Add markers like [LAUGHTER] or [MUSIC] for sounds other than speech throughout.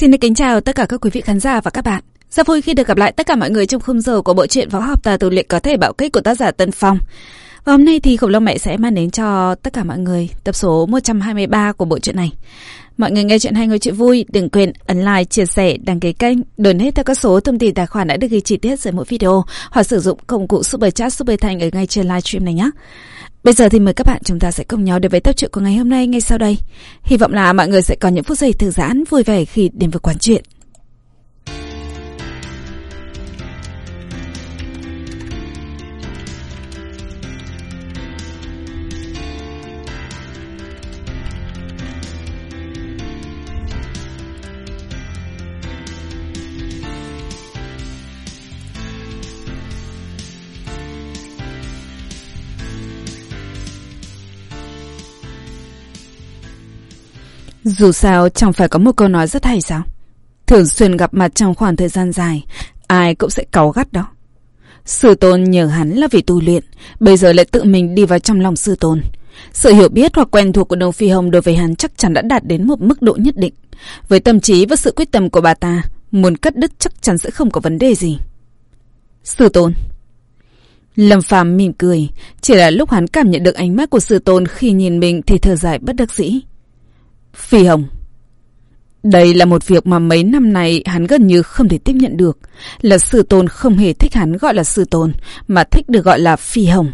Xin được kính chào tất cả các quý vị khán giả và các bạn. Rất vui khi được gặp lại tất cả mọi người trong khung giờ của bộ truyện võ học tà tù luyện có thể bạo kích của tác giả Tân Phong. Và hôm nay thì Khổng Long Mẹ sẽ mang đến cho tất cả mọi người tập số 123 của bộ truyện này. Mọi người nghe chuyện hay ngồi chuyện vui, đừng quên ấn like, chia sẻ, đăng ký kênh, đồn hết theo các số thông tin tài khoản đã được ghi chi tiết dưới mỗi video hoặc sử dụng công cụ Super Chat Super Thanh ở ngay trên livestream này nhé. Bây giờ thì mời các bạn chúng ta sẽ cùng nhau đến với tập truyện của ngày hôm nay ngay sau đây. Hy vọng là mọi người sẽ có những phút giây thư giãn, vui vẻ khi đến với quán chuyện. Dù sao chẳng phải có một câu nói rất hay sao? Thường xuyên gặp mặt trong khoảng thời gian dài, ai cũng sẽ cáu gắt đó. Sư tôn nhờ hắn là vì tu luyện, bây giờ lại tự mình đi vào trong lòng sư tôn. Sự hiểu biết hoặc quen thuộc của Đông Phi Hồng đối với hắn chắc chắn đã đạt đến một mức độ nhất định. Với tâm trí và sự quyết tâm của bà ta, muốn cắt đứt chắc chắn sẽ không có vấn đề gì. Sư tôn Lâm Phàm mỉm cười, chỉ là lúc hắn cảm nhận được ánh mắt của sư tôn khi nhìn mình thì thở dài bất đắc dĩ. Phi Hồng Đây là một việc mà mấy năm nay hắn gần như không thể tiếp nhận được. Là sư tôn không hề thích hắn gọi là sư tôn, mà thích được gọi là Phi Hồng.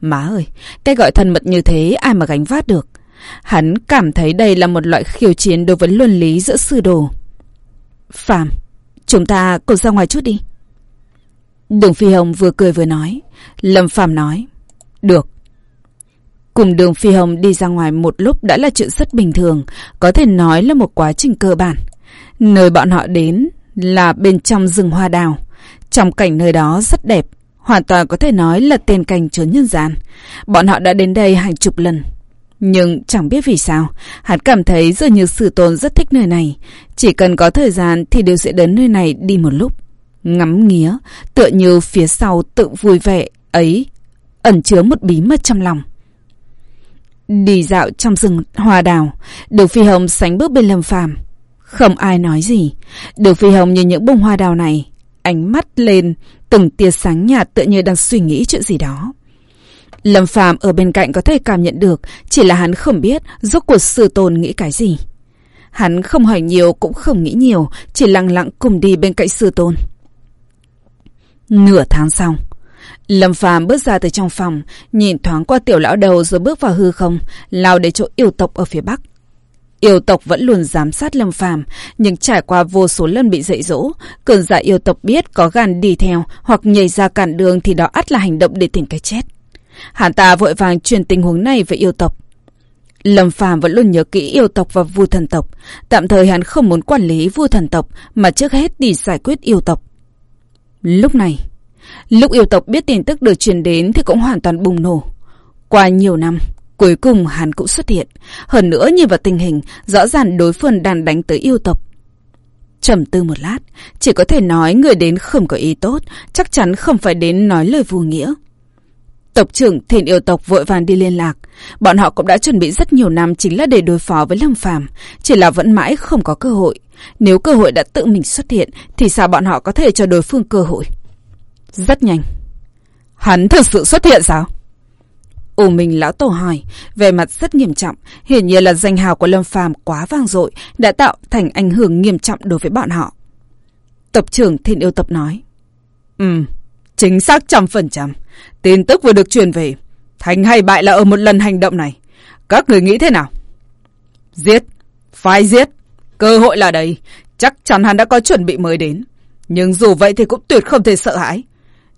Má ơi, cái gọi thân mật như thế ai mà gánh vác được. Hắn cảm thấy đây là một loại khiêu chiến đối với luân lý giữa sư đồ. Phạm, chúng ta cùng ra ngoài chút đi. Đường Phi Hồng vừa cười vừa nói. Lâm Phạm nói. Được. Cùng đường Phi Hồng đi ra ngoài một lúc đã là chuyện rất bình thường, có thể nói là một quá trình cơ bản. Nơi bọn họ đến là bên trong rừng hoa đào. Trong cảnh nơi đó rất đẹp, hoàn toàn có thể nói là tiền cảnh trốn nhân gian. Bọn họ đã đến đây hàng chục lần. Nhưng chẳng biết vì sao, hắn cảm thấy dường như sự tôn rất thích nơi này. Chỉ cần có thời gian thì đều sẽ đến nơi này đi một lúc. Ngắm nghía, tựa như phía sau tự vui vẻ ấy, ẩn chứa một bí mật trong lòng. Đi dạo trong rừng hoa đào, Đường Phi Hồng sánh bước bên Lâm Phàm. Không ai nói gì. Đường Phi Hồng nhìn những bông hoa đào này, ánh mắt lên, từng tia sáng nhạt tựa như đang suy nghĩ chuyện gì đó. Lâm Phàm ở bên cạnh có thể cảm nhận được, chỉ là hắn không biết rốt cuộc sư tôn nghĩ cái gì. Hắn không hỏi nhiều cũng không nghĩ nhiều, chỉ lặng lặng cùng đi bên cạnh sư tôn. Nửa tháng sau, Lâm Phàm bước ra từ trong phòng, nhìn thoáng qua tiểu lão đầu rồi bước vào hư không, lao đến chỗ yêu tộc ở phía bắc. Yêu tộc vẫn luôn giám sát Lâm Phàm, nhưng trải qua vô số lần bị dạy dỗ, cường giả yêu tộc biết có gan đi theo hoặc nhảy ra cản đường thì đó ắt là hành động để tìm cái chết. Hắn ta vội vàng truyền tình huống này với yêu tộc. Lâm Phàm vẫn luôn nhớ kỹ yêu tộc và vua thần tộc, tạm thời hắn không muốn quản lý vua thần tộc mà trước hết đi giải quyết yêu tộc. Lúc này, Lúc yêu tộc biết tin tức được truyền đến thì cũng hoàn toàn bùng nổ. Qua nhiều năm, cuối cùng hắn cũng xuất hiện. Hơn nữa nhìn vào tình hình, rõ ràng đối phương đang đánh tới yêu tộc. trầm tư một lát, chỉ có thể nói người đến không có ý tốt, chắc chắn không phải đến nói lời vô nghĩa. Tộc trưởng thiền yêu tộc vội vàng đi liên lạc. Bọn họ cũng đã chuẩn bị rất nhiều năm chính là để đối phó với Lâm Phàm, chỉ là vẫn mãi không có cơ hội. Nếu cơ hội đã tự mình xuất hiện, thì sao bọn họ có thể cho đối phương cơ hội? Rất nhanh. Hắn thực sự xuất hiện sao? U Minh lão tổ hỏi, về mặt rất nghiêm trọng, hiển nhiên là danh hào của Lâm Phàm quá vang dội, đã tạo thành ảnh hưởng nghiêm trọng đối với bọn họ. Tập trưởng Thiên Yêu Tập nói. Ừ, chính xác trăm phần trăm. Tin tức vừa được truyền về. Thành hay bại là ở một lần hành động này. Các người nghĩ thế nào? Giết. Phải giết. Cơ hội là đây. Chắc chắn hắn đã có chuẩn bị mới đến. Nhưng dù vậy thì cũng tuyệt không thể sợ hãi.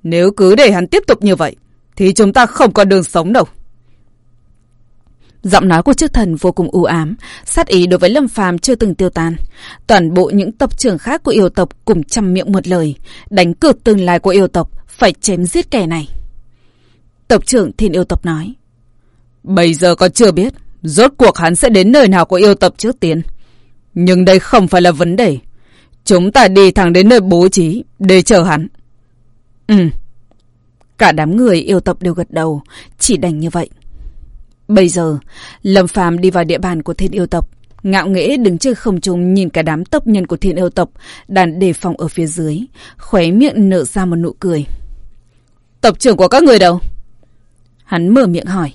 Nếu cứ để hắn tiếp tục như vậy, thì chúng ta không có đường sống đâu. Giọng nói của chức thần vô cùng u ám, sát ý đối với Lâm Phàm chưa từng tiêu tan. Toàn bộ những tộc trưởng khác của yêu tộc cùng chăm miệng một lời, đánh cược tương lai của yêu tộc, phải chém giết kẻ này. Tộc trưởng thiên yêu tộc nói. Bây giờ còn chưa biết, rốt cuộc hắn sẽ đến nơi nào của yêu tộc trước tiên. Nhưng đây không phải là vấn đề. Chúng ta đi thẳng đến nơi bố trí để chờ hắn. Ừ. Cả đám người yêu tộc đều gật đầu, chỉ đành như vậy. Bây giờ, Lâm Phàm đi vào địa bàn của thiên yêu tộc. ngạo nghễ đứng trên không trung nhìn cả đám tộc nhân của thiên yêu tộc đàn đề phòng ở phía dưới, khóe miệng nở ra một nụ cười. Tộc trưởng của các người đâu? Hắn mở miệng hỏi.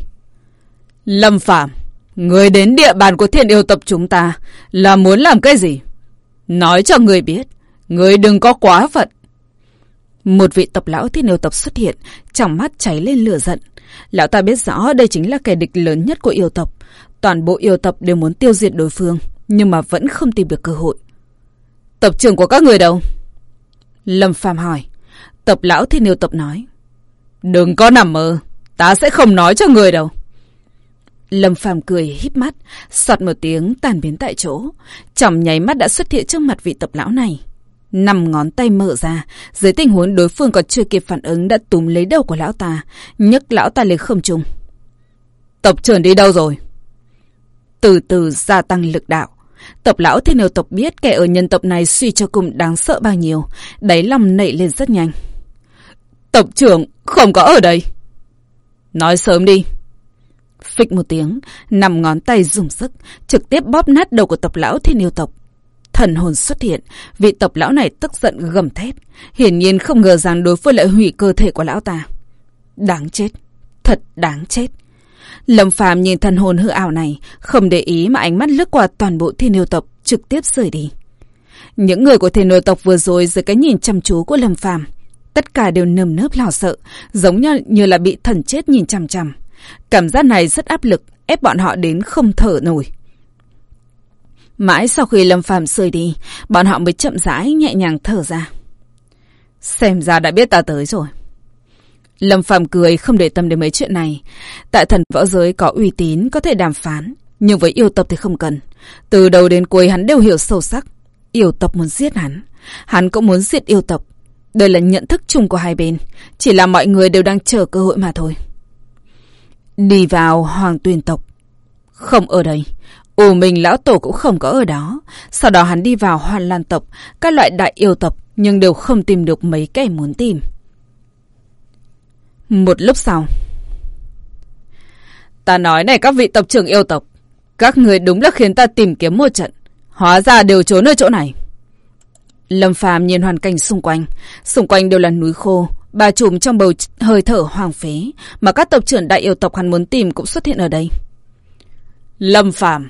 Lâm Phạm, người đến địa bàn của thiên yêu tộc chúng ta là muốn làm cái gì? Nói cho người biết, người đừng có quá phận. Một vị tộc lão thiên yêu tộc xuất hiện, trong mắt cháy lên lửa giận. Lão ta biết rõ đây chính là kẻ địch lớn nhất của yêu tộc. Toàn bộ yêu tộc đều muốn tiêu diệt đối phương, nhưng mà vẫn không tìm được cơ hội. Tộc trưởng của các người đâu? Lâm Phàm hỏi. Tộc lão thiên yêu tộc nói. Đừng có nằm mơ, ta sẽ không nói cho người đâu. Lâm Phàm cười híp mắt, sọt một tiếng tàn biến tại chỗ. chỏng nháy mắt đã xuất hiện trước mặt vị tộc lão này. Năm ngón tay mở ra, dưới tình huống đối phương còn chưa kịp phản ứng đã túm lấy đầu của lão ta, nhấc lão ta lên không trung. Tộc trưởng đi đâu rồi? Từ từ gia tăng lực đạo. Tộc lão thiên yêu tộc biết kẻ ở nhân tộc này suy cho cùng đáng sợ bao nhiêu, đáy lòng nảy lên rất nhanh. Tộc trưởng không có ở đây. Nói sớm đi. Phịch một tiếng, nằm ngón tay dùng sức, trực tiếp bóp nát đầu của tộc lão thiên yêu tộc. Thần hồn xuất hiện, vị tộc lão này tức giận gầm thét. Hiển nhiên không ngờ rằng đối phương lại hủy cơ thể của lão ta. Đáng chết, thật đáng chết. Lâm Phàm nhìn thần hồn hư ảo này, không để ý mà ánh mắt lướt qua toàn bộ thiên yêu tộc, trực tiếp rời đi. Những người của thiên yêu tộc vừa rồi dưới cái nhìn chăm chú của Lâm Phàm, tất cả đều nơm nớp lo sợ, giống như, như là bị thần chết nhìn chằm chằm. Cảm giác này rất áp lực, ép bọn họ đến không thở nổi. Mãi sau khi Lâm Phàm rời đi, bọn họ mới chậm rãi nhẹ nhàng thở ra. Xem ra đã biết ta tới rồi. Lâm Phàm cười không để tâm đến mấy chuyện này. Tại thần võ giới có uy tín, có thể đàm phán. Nhưng với yêu tộc thì không cần. Từ đầu đến cuối hắn đều hiểu sâu sắc. Yêu tộc muốn giết hắn. Hắn cũng muốn giết yêu tộc. Đây là nhận thức chung của hai bên. Chỉ là mọi người đều đang chờ cơ hội mà thôi. Đi vào hoàng tuyên tộc. Không ở đây. Ủ mình lão tổ cũng không có ở đó. Sau đó hắn đi vào hoàn lan tộc, các loại đại yêu tộc, nhưng đều không tìm được mấy kẻ muốn tìm. Một lúc sau. Ta nói này các vị tộc trưởng yêu tộc. Các người đúng là khiến ta tìm kiếm một trận. Hóa ra đều trốn ở chỗ này. Lâm phàm nhìn hoàn cảnh xung quanh. Xung quanh đều là núi khô. Bà trùm trong bầu hơi thở hoàng phế. Mà các tộc trưởng đại yêu tộc hắn muốn tìm cũng xuất hiện ở đây. Lâm phàm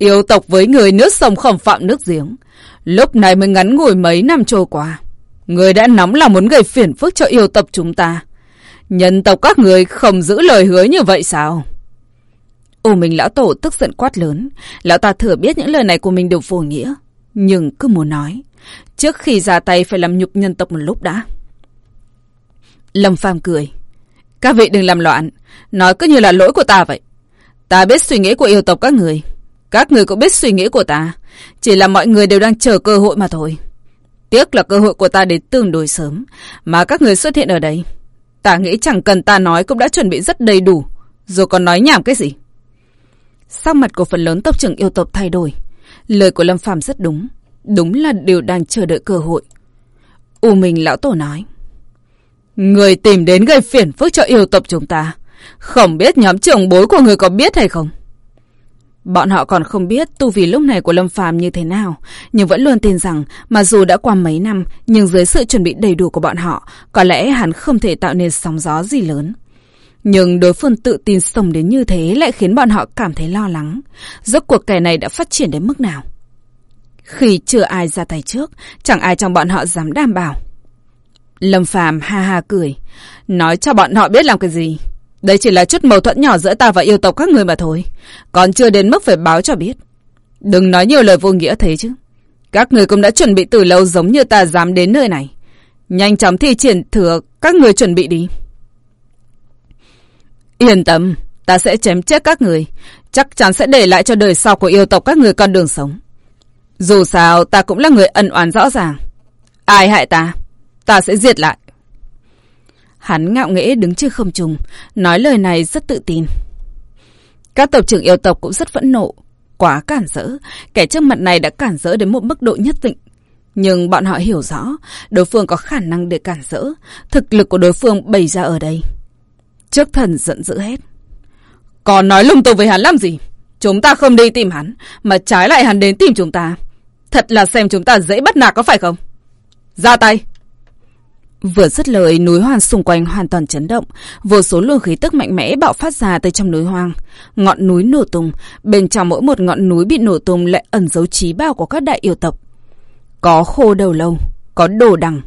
Yêu tộc với người nước sông không phạm nước giếng. Lúc này mới ngắn ngủi mấy năm trôi qua. Người đã nóng là muốn gây phiền phức cho yêu tộc chúng ta. Nhân tộc các người không giữ lời hứa như vậy sao? Ô mình lão tổ tức giận quát lớn. Lão ta thừa biết những lời này của mình đều vô nghĩa. Nhưng cứ muốn nói. Trước khi ra tay phải làm nhục nhân tộc một lúc đã. Lâm Phàm cười. Các vị đừng làm loạn. Nói cứ như là lỗi của ta vậy. Ta biết suy nghĩ của yêu tộc các người. Các người cũng biết suy nghĩ của ta. Chỉ là mọi người đều đang chờ cơ hội mà thôi. Tiếc là cơ hội của ta đến tương đối sớm. Mà các người xuất hiện ở đây. Ta nghĩ chẳng cần ta nói cũng đã chuẩn bị rất đầy đủ. Rồi còn nói nhảm cái gì? Sắc mặt của phần lớn tộc trưởng yêu tộc thay đổi. Lời của Lâm Phàm rất đúng. Đúng là đều đang chờ đợi cơ hội. U Minh lão tổ nói. Người tìm đến gây phiền phức cho yêu tộc chúng ta. Không biết nhóm trưởng bối của người có biết hay không? Bọn họ còn không biết tu vi lúc này của Lâm Phàm như thế nào, nhưng vẫn luôn tin rằng mà dù đã qua mấy năm, nhưng dưới sự chuẩn bị đầy đủ của bọn họ, có lẽ hắn không thể tạo nên sóng gió gì lớn. Nhưng đối phương tự tin sống đến như thế lại khiến bọn họ cảm thấy lo lắng. Rốt cuộc kẻ này đã phát triển đến mức nào? Khi chưa ai ra tay trước, chẳng ai trong bọn họ dám đảm bảo. Lâm Phàm ha ha cười, nói cho bọn họ biết làm cái gì. Đây chỉ là chút mâu thuẫn nhỏ giữa ta và yêu tộc các người mà thôi. Còn chưa đến mức phải báo cho biết. Đừng nói nhiều lời vô nghĩa thế chứ. Các người cũng đã chuẩn bị từ lâu giống như ta dám đến nơi này. Nhanh chóng thi triển thừa các người chuẩn bị đi. Yên tâm, ta sẽ chém chết các người. Chắc chắn sẽ để lại cho đời sau của yêu tộc các người con đường sống. Dù sao, ta cũng là người ân oán rõ ràng. Ai hại ta, ta sẽ diệt lại. Hắn ngạo nghễ đứng trên không trùng nói lời này rất tự tin. Các tộc trưởng yêu tộc cũng rất phẫn nộ, quá cản rỡ, kẻ trước mặt này đã cản rỡ đến một mức độ nhất định. Nhưng bọn họ hiểu rõ, đối phương có khả năng để cản rỡ, thực lực của đối phương bày ra ở đây. Trước thần giận dữ hết. Còn nói lung tung với hắn làm gì? Chúng ta không đi tìm hắn, mà trái lại hắn đến tìm chúng ta. Thật là xem chúng ta dễ bắt nạt có phải không? Ra tay! Vừa dứt lời, núi hoang xung quanh hoàn toàn chấn động, vô số luồng khí tức mạnh mẽ bạo phát ra từ trong núi hoang. Ngọn núi nổ tung, bên trong mỗi một ngọn núi bị nổ tung lại ẩn dấu trí bao của các đại yêu tộc. Có khô đầu lâu, có đồ đằng.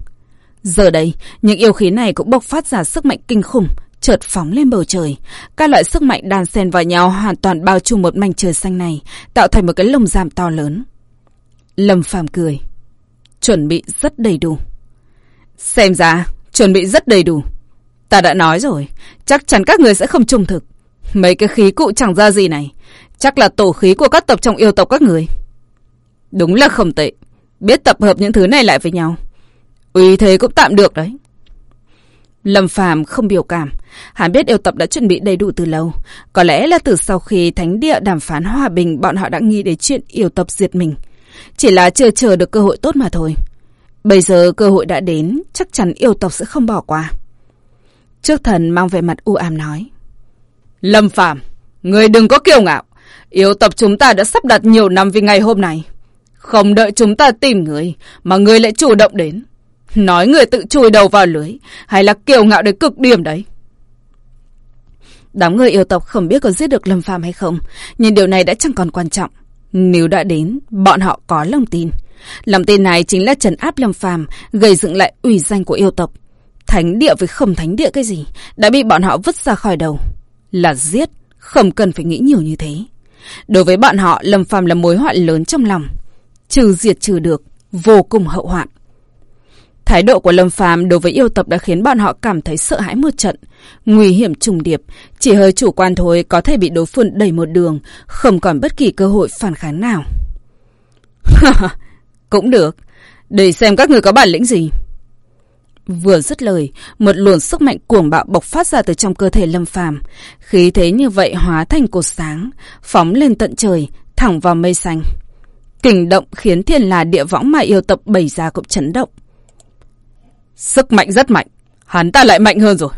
Giờ đây, những yêu khí này cũng bộc phát ra sức mạnh kinh khủng, chợt phóng lên bầu trời. Các loại sức mạnh đan xen vào nhau hoàn toàn bao trùm một mảnh trời xanh này, tạo thành một cái lồng giam to lớn. Lâm Phàm cười. Chuẩn bị rất đầy đủ. Xem ra, chuẩn bị rất đầy đủ. Ta đã nói rồi, chắc chắn các người sẽ không trung thực. Mấy cái khí cụ chẳng ra gì này, chắc là tổ khí của các tập trong yêu tộc các người. Đúng là không tệ, biết tập hợp những thứ này lại với nhau. Uy thế cũng tạm được đấy. Lâm Phàm không biểu cảm, hắn biết yêu tập đã chuẩn bị đầy đủ từ lâu. Có lẽ là từ sau khi thánh địa đàm phán hòa bình bọn họ đã nghĩ đến chuyện yêu tập diệt mình. Chỉ là chưa chờ được cơ hội tốt mà thôi. Bây giờ cơ hội đã đến, chắc chắn yêu tộc sẽ không bỏ qua. Trước thần mang về mặt u ám nói. Lâm Phàm, người đừng có kiêu ngạo. Yêu tộc chúng ta đã sắp đặt nhiều năm vì ngày hôm nay. Không đợi chúng ta tìm người, mà người lại chủ động đến. Nói người tự chui đầu vào lưới, hay là kiêu ngạo đến cực điểm đấy. Đám người yêu tộc không biết có giết được Lâm Phàm hay không, nhưng điều này đã chẳng còn quan trọng. Nếu đã đến, bọn họ có lòng tin. Lòng tên này chính là trấn áp Lâm Phàm, gây dựng lại ủy danh của yêu tộc. Thánh địa với không thánh địa cái gì, đã bị bọn họ vứt ra khỏi đầu. Là giết, không cần phải nghĩ nhiều như thế. Đối với bọn họ, Lâm Phàm là mối họa lớn trong lòng. Trừ diệt trừ được, vô cùng hậu hoạn. Thái độ của Lâm Phàm đối với yêu tập đã khiến bọn họ cảm thấy sợ hãi một trận. Nguy hiểm trùng điệp, chỉ hơi chủ quan thôi có thể bị đối phương đẩy một đường, không còn bất kỳ cơ hội phản kháng nào. [LAUGHS] Cũng được, để xem các người có bản lĩnh gì. Vừa dứt lời, một luồng sức mạnh cuồng bạo bộc phát ra từ trong cơ thể Lâm Phàm, khí thế như vậy hóa thành cột sáng, phóng lên tận trời, thẳng vào mây xanh. Kình động khiến thiên là địa võng mà yêu tập bày ra cũng chấn động. Sức mạnh rất mạnh, hắn ta lại mạnh hơn rồi.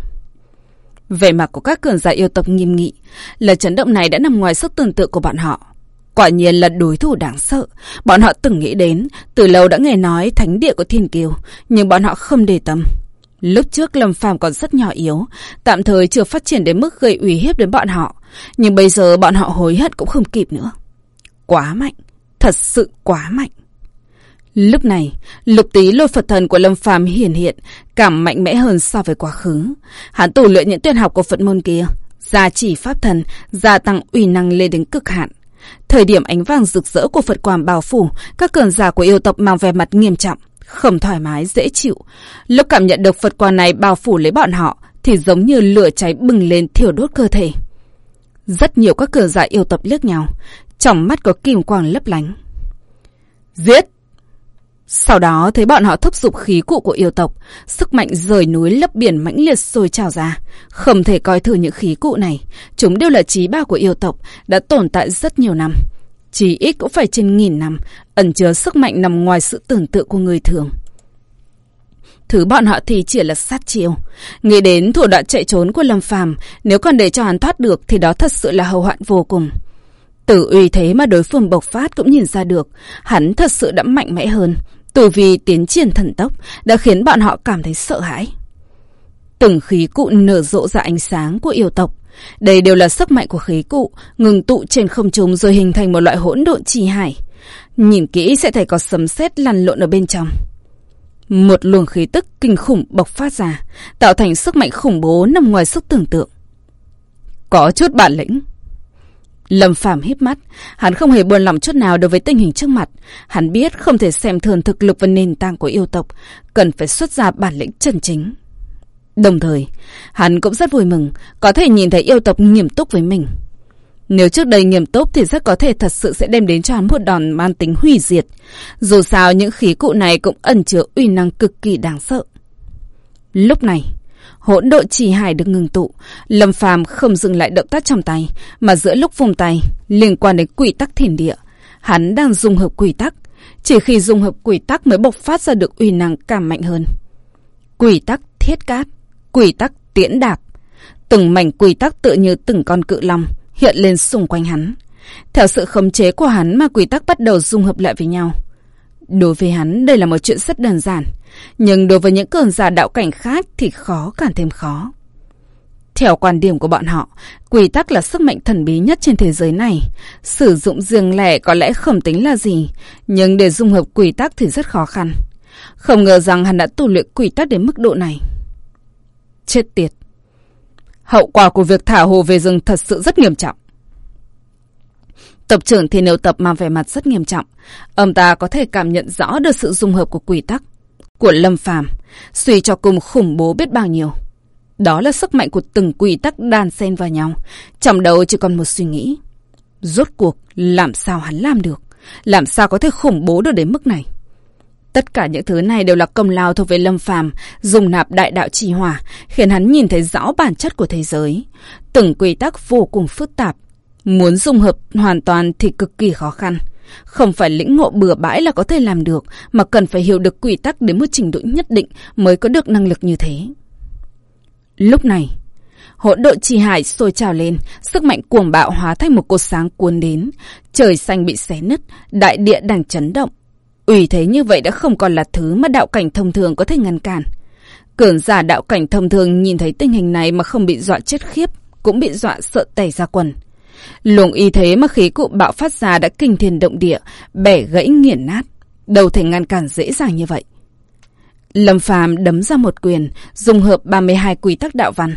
Vẻ mặt của các cường giả yêu tập nghiêm nghị, là chấn động này đã nằm ngoài sức tưởng tượng của bọn họ. Quả nhiên là đối thủ đáng sợ. Bọn họ từng nghĩ đến, từ lâu đã nghe nói thánh địa của thiên kiều, nhưng bọn họ không để tâm. Lúc trước Lâm Phàm còn rất nhỏ yếu, tạm thời chưa phát triển đến mức gây uy hiếp đến bọn họ, nhưng bây giờ bọn họ hối hận cũng không kịp nữa. Quá mạnh, thật sự quá mạnh. Lúc này, lục tí lôi Phật thần của Lâm Phàm hiển hiện, cảm mạnh mẽ hơn so với quá khứ. Hắn tù luyện những tuyên học của Phật môn kia, gia chỉ pháp thần, gia tăng uy năng lên đến cực hạn. Thời điểm ánh vàng rực rỡ của Phật Quàm bao phủ, các cường giả của yêu tộc mang vẻ mặt nghiêm trọng, không thoải mái, dễ chịu. Lúc cảm nhận được Phật Quàm này bao phủ lấy bọn họ, thì giống như lửa cháy bừng lên thiêu đốt cơ thể. Rất nhiều các cường giả yêu tộc liếc nhau, trong mắt có kim quang lấp lánh. Giết! Sau đó thấy bọn họ thúc giục khí cụ của yêu tộc, sức mạnh rời núi lấp biển mãnh liệt sôi trào ra. Không thể coi thường những khí cụ này, chúng đều là trí ba của yêu tộc, đã tồn tại rất nhiều năm. Chỉ ít cũng phải trên nghìn năm, ẩn chứa sức mạnh nằm ngoài sự tưởng tượng của người thường. Thứ bọn họ thì chỉ là sát chiêu. Nghĩ đến thủ đoạn chạy trốn của Lâm Phàm, nếu còn để cho hắn thoát được thì đó thật sự là hậu hoạn vô cùng. Từ uy thế mà đối phương bộc phát cũng nhìn ra được, hắn thật sự đã mạnh mẽ hơn. Từ vì tiến triển thần tốc đã khiến bọn họ cảm thấy sợ hãi. Từng khí cụ nở rộ ra ánh sáng của yêu tộc. Đây đều là sức mạnh của khí cụ, ngừng tụ trên không trung rồi hình thành một loại hỗn độn trì hải. Nhìn kỹ sẽ thấy có sấm sét lăn lộn ở bên trong. Một luồng khí tức kinh khủng bộc phát ra, tạo thành sức mạnh khủng bố nằm ngoài sức tưởng tượng. Có chút bản lĩnh. Lâm Phàm híp mắt, hắn không hề buồn lòng chút nào đối với tình hình trước mặt. Hắn biết không thể xem thường thực lực và nền tảng của yêu tộc, cần phải xuất ra bản lĩnh chân chính. Đồng thời, hắn cũng rất vui mừng có thể nhìn thấy yêu tộc nghiêm túc với mình. Nếu trước đây nghiêm túc thì rất có thể thật sự sẽ đem đến cho hắn một đòn mang tính hủy diệt. Dù sao những khí cụ này cũng ẩn chứa uy năng cực kỳ đáng sợ. Lúc này, Hỗn độn chỉ hải được ngừng tụ, Lâm Phàm không dừng lại động tác trong tay, mà giữa lúc vùng tay liên quan đến quy tắc thiền địa, hắn đang dùng hợp quy tắc, chỉ khi dùng hợp quy tắc mới bộc phát ra được uy năng càng mạnh hơn. Quy tắc thiết cát, quy tắc tiễn đạp, từng mảnh quy tắc tựa như từng con cự long hiện lên xung quanh hắn. Theo sự khống chế của hắn mà quy tắc bắt đầu dung hợp lại với nhau. Đối với hắn, đây là một chuyện rất đơn giản. Nhưng đối với những cường giả đạo cảnh khác thì khó càng thêm khó. Theo quan điểm của bọn họ, quy tắc là sức mạnh thần bí nhất trên thế giới này. Sử dụng riêng lẻ có lẽ không tính là gì, nhưng để dung hợp quy tắc thì rất khó khăn. Không ngờ rằng hắn đã tu luyện quy tắc đến mức độ này. Chết tiệt. Hậu quả của việc thả hồ về rừng thật sự rất nghiêm trọng. Tập trưởng thì nếu tập mang vẻ mặt rất nghiêm trọng. Ông ta có thể cảm nhận rõ được sự dung hợp của quy tắc, của lâm phàm, suy cho cùng khủng bố biết bao nhiêu. Đó là sức mạnh của từng quy tắc đan xen vào nhau. Trong đầu chỉ còn một suy nghĩ. Rốt cuộc, làm sao hắn làm được? Làm sao có thể khủng bố được đến mức này? Tất cả những thứ này đều là công lao thuộc về Lâm Phàm, dùng nạp đại đạo trì hòa khiến hắn nhìn thấy rõ bản chất của thế giới. Từng quy tắc vô cùng phức tạp. Muốn dung hợp hoàn toàn thì cực kỳ khó khăn. Không phải lĩnh ngộ bừa bãi là có thể làm được, mà cần phải hiểu được quy tắc đến một trình độ nhất định mới có được năng lực như thế. Lúc này, hỗn độn chi hải sôi trào lên, sức mạnh cuồng bạo hóa thành một cột sáng cuốn đến. Trời xanh bị xé nứt, đại địa đang chấn động. ủy thế như vậy đã không còn là thứ mà đạo cảnh thông thường có thể ngăn cản. Cường giả đạo cảnh thông thường nhìn thấy tình hình này mà không bị dọa chết khiếp, cũng bị dọa sợ tẩy ra quần. Luồng y thế mà khí cụ bạo phát ra đã kinh thiên động địa, bẻ gãy nghiền nát. Đâu thể ngăn cản dễ dàng như vậy. Lâm Phàm đấm ra một quyền, dùng hợp 32 quy tắc đạo văn.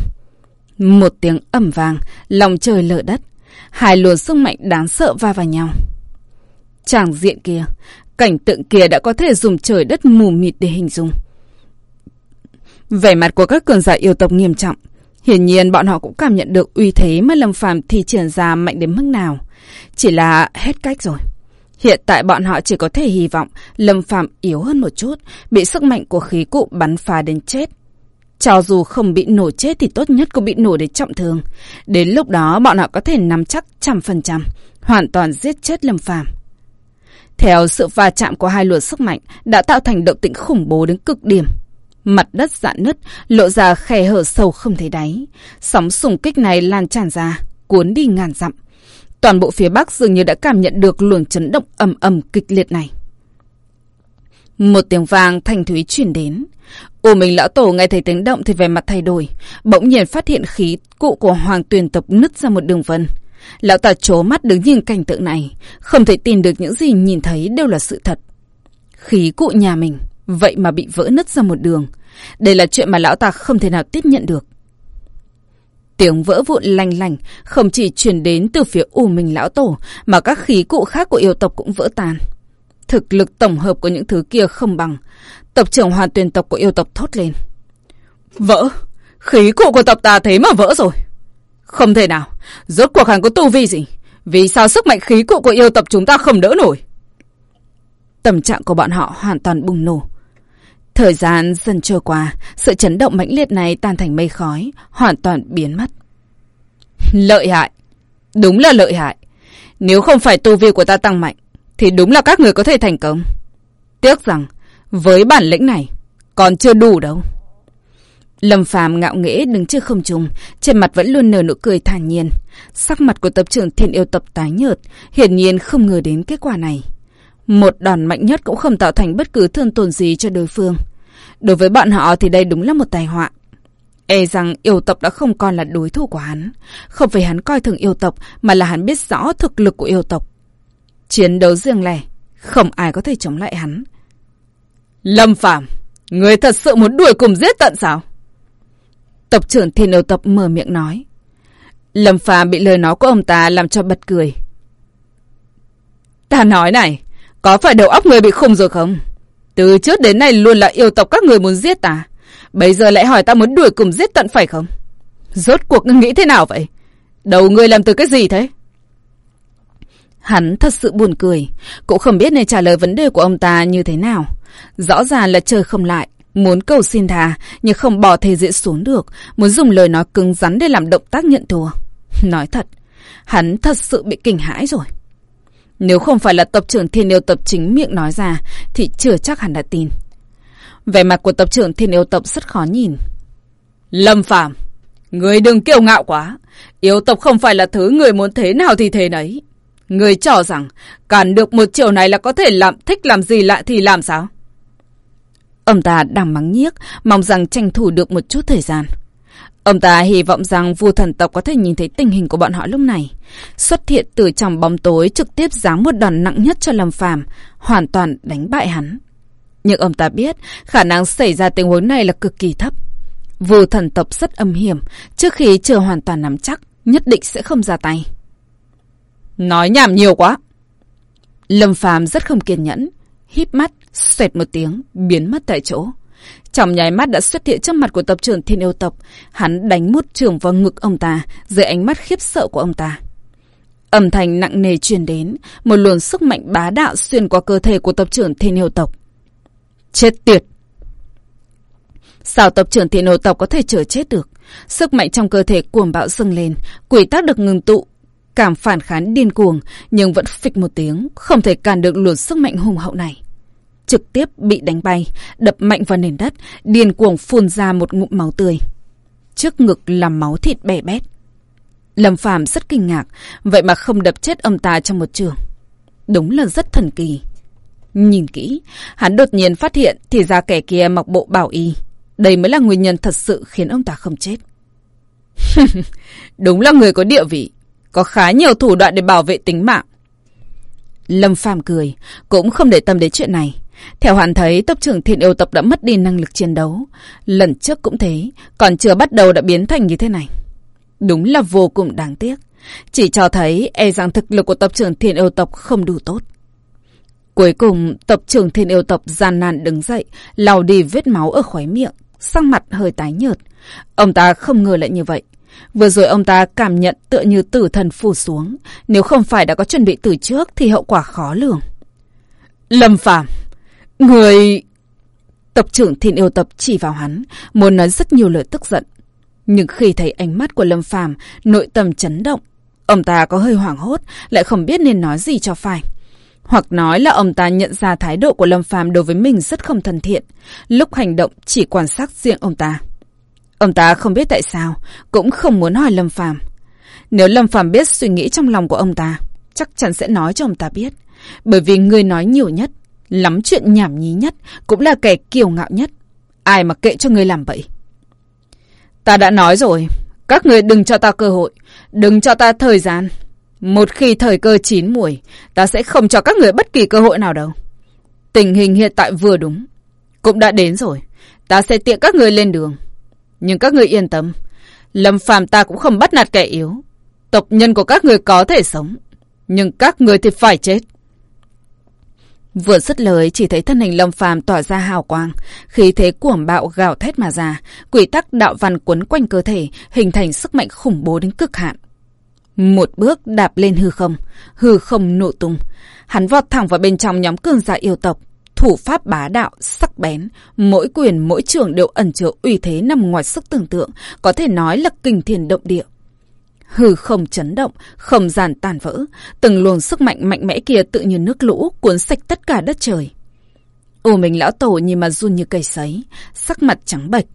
Một tiếng ẩm vàng, lòng trời lở đất. Hai luồng sức mạnh đáng sợ va vào nhau. Tràng diện kia, cảnh tượng kia đã có thể dùng trời đất mù mịt để hình dung. Vẻ mặt của các cường giả yêu tộc nghiêm trọng. Hiển nhiên bọn họ cũng cảm nhận được uy thế mà Lâm Phàm thì triển ra mạnh đến mức nào. Chỉ là hết cách rồi. Hiện tại bọn họ chỉ có thể hy vọng Lâm Phạm yếu hơn một chút, bị sức mạnh của khí cụ bắn phá đến chết. Cho dù không bị nổ chết thì tốt nhất cũng bị nổ đến trọng thương. Đến lúc đó bọn họ có thể nắm chắc trăm phần trăm, hoàn toàn giết chết Lâm Phạm. Theo sự va chạm của hai luồng sức mạnh đã tạo thành động tĩnh khủng bố đến cực điểm. Mặt đất dạn nứt, lộ ra khe hở sâu không thấy đáy. Sóng sùng kích này lan tràn ra, cuốn đi ngàn dặm. Toàn bộ phía Bắc dường như đã cảm nhận được luồng chấn động ầm ầm kịch liệt này. Một tiếng vàng thanh thúy chuyển đến. U Minh lão tổ nghe thấy tiếng động thì vẻ mặt thay đổi, bỗng nhiên phát hiện khí cụ của Hoàng Tuyền tộc nứt ra một đường vân. Lão ta trố mắt đứng nhìn cảnh tượng này, không thể tin được những gì nhìn thấy đều là sự thật. Khí cụ nhà mình, vậy mà bị vỡ nứt ra một đường. Đây là chuyện mà lão ta không thể nào tiếp nhận được. Tiếng vỡ vụn lành lành không chỉ truyền đến từ phía U Minh Lão Tổ, mà các khí cụ khác của yêu tộc cũng vỡ tan. Thực lực tổng hợp của những thứ kia không bằng. Tộc trưởng hoàn tuyển tộc của yêu tộc thốt lên. Vỡ? Khí cụ của tộc ta thế mà vỡ rồi. Không thể nào. Rốt cuộc hắn có tu vi gì? Vì sao sức mạnh khí cụ của yêu tộc chúng ta không đỡ nổi? Tâm trạng của bọn họ hoàn toàn bùng nổ. Thời gian dần trôi qua, sự chấn động mãnh liệt này tan thành mây khói, hoàn toàn biến mất. Lợi hại. Đúng là lợi hại. Nếu không phải tu vi của ta tăng mạnh, thì đúng là các người có thể thành công. Tiếc rằng, với bản lĩnh này, còn chưa đủ đâu. Lâm Phàm ngạo nghễ đứng trước không trung, trên mặt vẫn luôn nở nụ cười thản nhiên. Sắc mặt của tập trưởng Thiên Yêu tập tái nhợt, hiển nhiên không ngờ đến kết quả này. Một đòn mạnh nhất cũng không tạo thành bất cứ thương tổn gì cho đối phương. Đối với bọn họ thì đây đúng là một tai họa. E rằng yêu tộc đã không còn là đối thủ của hắn. Không phải hắn coi thường yêu tộc, mà là hắn biết rõ thực lực của yêu tộc. Chiến đấu riêng lẻ, không ai có thể chống lại hắn. Lâm Phạm, người thật sự muốn đuổi cùng giết tận sao? Tộc trưởng thiên yêu tộc mở miệng nói. Lâm Phạm bị lời nói của ông ta làm cho bật cười. Ta nói này, có phải đầu óc người bị khùng rồi không? Từ trước đến nay luôn là yêu tộc các người muốn giết ta. Bây giờ lại hỏi ta muốn đuổi cùng giết tận phải không? Rốt cuộc ngươi nghĩ thế nào vậy? Đầu ngươi làm từ cái gì thế? Hắn thật sự buồn cười. Cũng không biết nên trả lời vấn đề của ông ta như thế nào. Rõ ràng là trời không lại. Muốn cầu xin thà, nhưng không bỏ thể diện xuống được. Muốn dùng lời nói cứng rắn để làm động tác nhận thua. Nói thật, hắn thật sự bị kinh hãi rồi. Nếu không phải là tập trưởng thiên yêu tập chính miệng nói ra, thì chưa chắc hắn đã tin. Vẻ mặt của tập trưởng thiên yêu tập rất khó nhìn. Lâm phạm người đừng kiêu ngạo quá. Yêu tộc không phải là thứ người muốn thế nào thì thế nấy. Người cho rằng cản được một chiều này là có thể làm thích làm gì lại thì làm sao? Ông ta đang mắng nhiếc, mong rằng tranh thủ được một chút thời gian. Ông ta hy vọng rằng vua thần tộc có thể nhìn thấy tình hình của bọn họ lúc này. Xuất hiện từ trong bóng tối trực tiếp giáng một đòn nặng nhất cho Lâm Phàm, hoàn toàn đánh bại hắn. Nhưng ông ta biết khả năng xảy ra tình huống này là cực kỳ thấp. Vua thần tộc rất âm hiểm, trước khi chưa hoàn toàn nắm chắc, nhất định sẽ không ra tay. Nói nhảm nhiều quá. Lâm Phàm rất không kiên nhẫn, híp mắt, xoẹt một tiếng, biến mất tại chỗ. Trong nháy mắt đã xuất hiện trước mặt của tập trưởng thiên yêu tộc, hắn đánh mút trường vào ngực ông ta, dưới ánh mắt khiếp sợ của ông ta. Âm thanh nặng nề truyền đến, một luồng sức mạnh bá đạo xuyên qua cơ thể của tập trưởng thiên yêu tộc. Chết tiệt! Sao tập trưởng thiên yêu tộc có thể chờ chết được? Sức mạnh trong cơ thể cuồng bạo dâng lên, quỷ tác được ngừng tụ, cảm phản kháng điên cuồng, nhưng vẫn phịch một tiếng, không thể cản được luồng sức mạnh hùng hậu này trực tiếp bị đánh bay, đập mạnh vào nền đất, điên cuồng phun ra một ngụm máu tươi. Trước ngực là máu thịt bè bét. Lâm Phàm rất kinh ngạc, vậy mà không đập chết ông ta trong một trường. Đúng là rất thần kỳ. Nhìn kỹ, hắn đột nhiên phát hiện thì ra kẻ kia mặc bộ bảo y. Đây mới là nguyên nhân thật sự khiến ông ta không chết. [LAUGHS] Đúng là người có địa vị, có khá nhiều thủ đoạn để bảo vệ tính mạng. Lâm Phàm cười, cũng không để tâm đến chuyện này. Theo hoàn thấy, tộc trưởng thiên yêu tộc đã mất đi năng lực chiến đấu. Lần trước cũng thế, còn chưa bắt đầu đã biến thành như thế này. Đúng là vô cùng đáng tiếc. Chỉ cho thấy e rằng thực lực của tộc trưởng thiên yêu tộc không đủ tốt. Cuối cùng, tộc trưởng thiên yêu tộc gian nan đứng dậy, lau đi vết máu ở khóe miệng, sắc mặt hơi tái nhợt. Ông ta không ngờ lại như vậy. Vừa rồi ông ta cảm nhận tựa như tử thần phủ xuống. Nếu không phải đã có chuẩn bị từ trước thì hậu quả khó lường. Lâm Phàm Người... Tộc trưởng thiên yêu tập chỉ vào hắn, muốn nói rất nhiều lời tức giận. Nhưng khi thấy ánh mắt của Lâm Phàm nội tâm chấn động. Ông ta có hơi hoảng hốt, lại không biết nên nói gì cho phải. Hoặc nói là ông ta nhận ra thái độ của Lâm Phàm đối với mình rất không thân thiện. Lúc hành động chỉ quan sát riêng ông ta. Ông ta không biết tại sao, cũng không muốn hỏi Lâm Phàm. Nếu Lâm Phàm biết suy nghĩ trong lòng của ông ta, chắc chắn sẽ nói cho ông ta biết. Bởi vì người nói nhiều nhất Lắm chuyện nhảm nhí nhất, cũng là kẻ kiêu ngạo nhất. Ai mà kệ cho người làm vậy? Ta đã nói rồi, các người đừng cho ta cơ hội, đừng cho ta thời gian. Một khi thời cơ chín mùi, ta sẽ không cho các người bất kỳ cơ hội nào đâu. Tình hình hiện tại vừa đúng, cũng đã đến rồi. Ta sẽ tiện các người lên đường. Nhưng các người yên tâm, Lâm Phàm ta cũng không bắt nạt kẻ yếu. Tộc nhân của các người có thể sống, nhưng các người thì phải chết. Vừa dứt lời chỉ thấy thân hình lâm phàm tỏa ra hào quang, khí thế cuồng bạo gào thét mà ra, quỷ tắc đạo văn quấn quanh cơ thể, hình thành sức mạnh khủng bố đến cực hạn. Một bước đạp lên hư không, hư không nổ tung, hắn vọt thẳng vào bên trong nhóm cường giả yêu tộc, thủ pháp bá đạo, sắc bén, mỗi quyền mỗi trường đều ẩn chứa uy thế nằm ngoài sức tưởng tượng, có thể nói là kinh thiên động địa. Hư không chấn động, không gian tàn vỡ, từng luồng sức mạnh mạnh mẽ kia tự như nước lũ cuốn sạch tất cả đất trời. U mình lão tổ nhìn mà run như cây sấy, sắc mặt trắng bệch.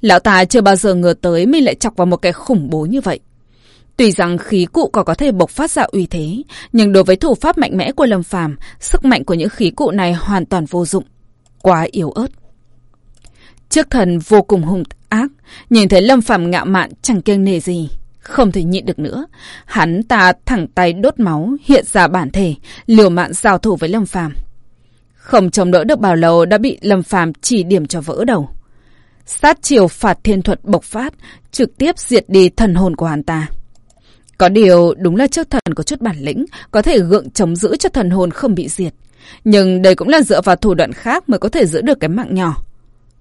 Lão ta chưa bao giờ ngờ tới mình lại chọc vào một cái khủng bố như vậy. Tuy rằng khí cụ còn có thể bộc phát ra uy thế, nhưng đối với thủ pháp mạnh mẽ của Lâm Phàm, sức mạnh của những khí cụ này hoàn toàn vô dụng, quá yếu ớt. Trước thần vô cùng hung ác, nhìn thấy Lâm Phàm ngạo mạn chẳng kiêng nề gì, không thể nhịn được nữa, hắn ta thẳng tay đốt máu, hiện ra bản thể, liều mạng giao thủ với Lâm Phàm. Không chống đỡ được bao lâu đã bị Lâm Phàm chỉ điểm cho vỡ đầu. Sát chiều phạt thiên thuật bộc phát, trực tiếp diệt đi thần hồn của hắn ta. Có điều đúng là trước thần có chút bản lĩnh, có thể gượng chống giữ cho thần hồn không bị diệt. Nhưng đây cũng là dựa vào thủ đoạn khác mới có thể giữ được cái mạng nhỏ.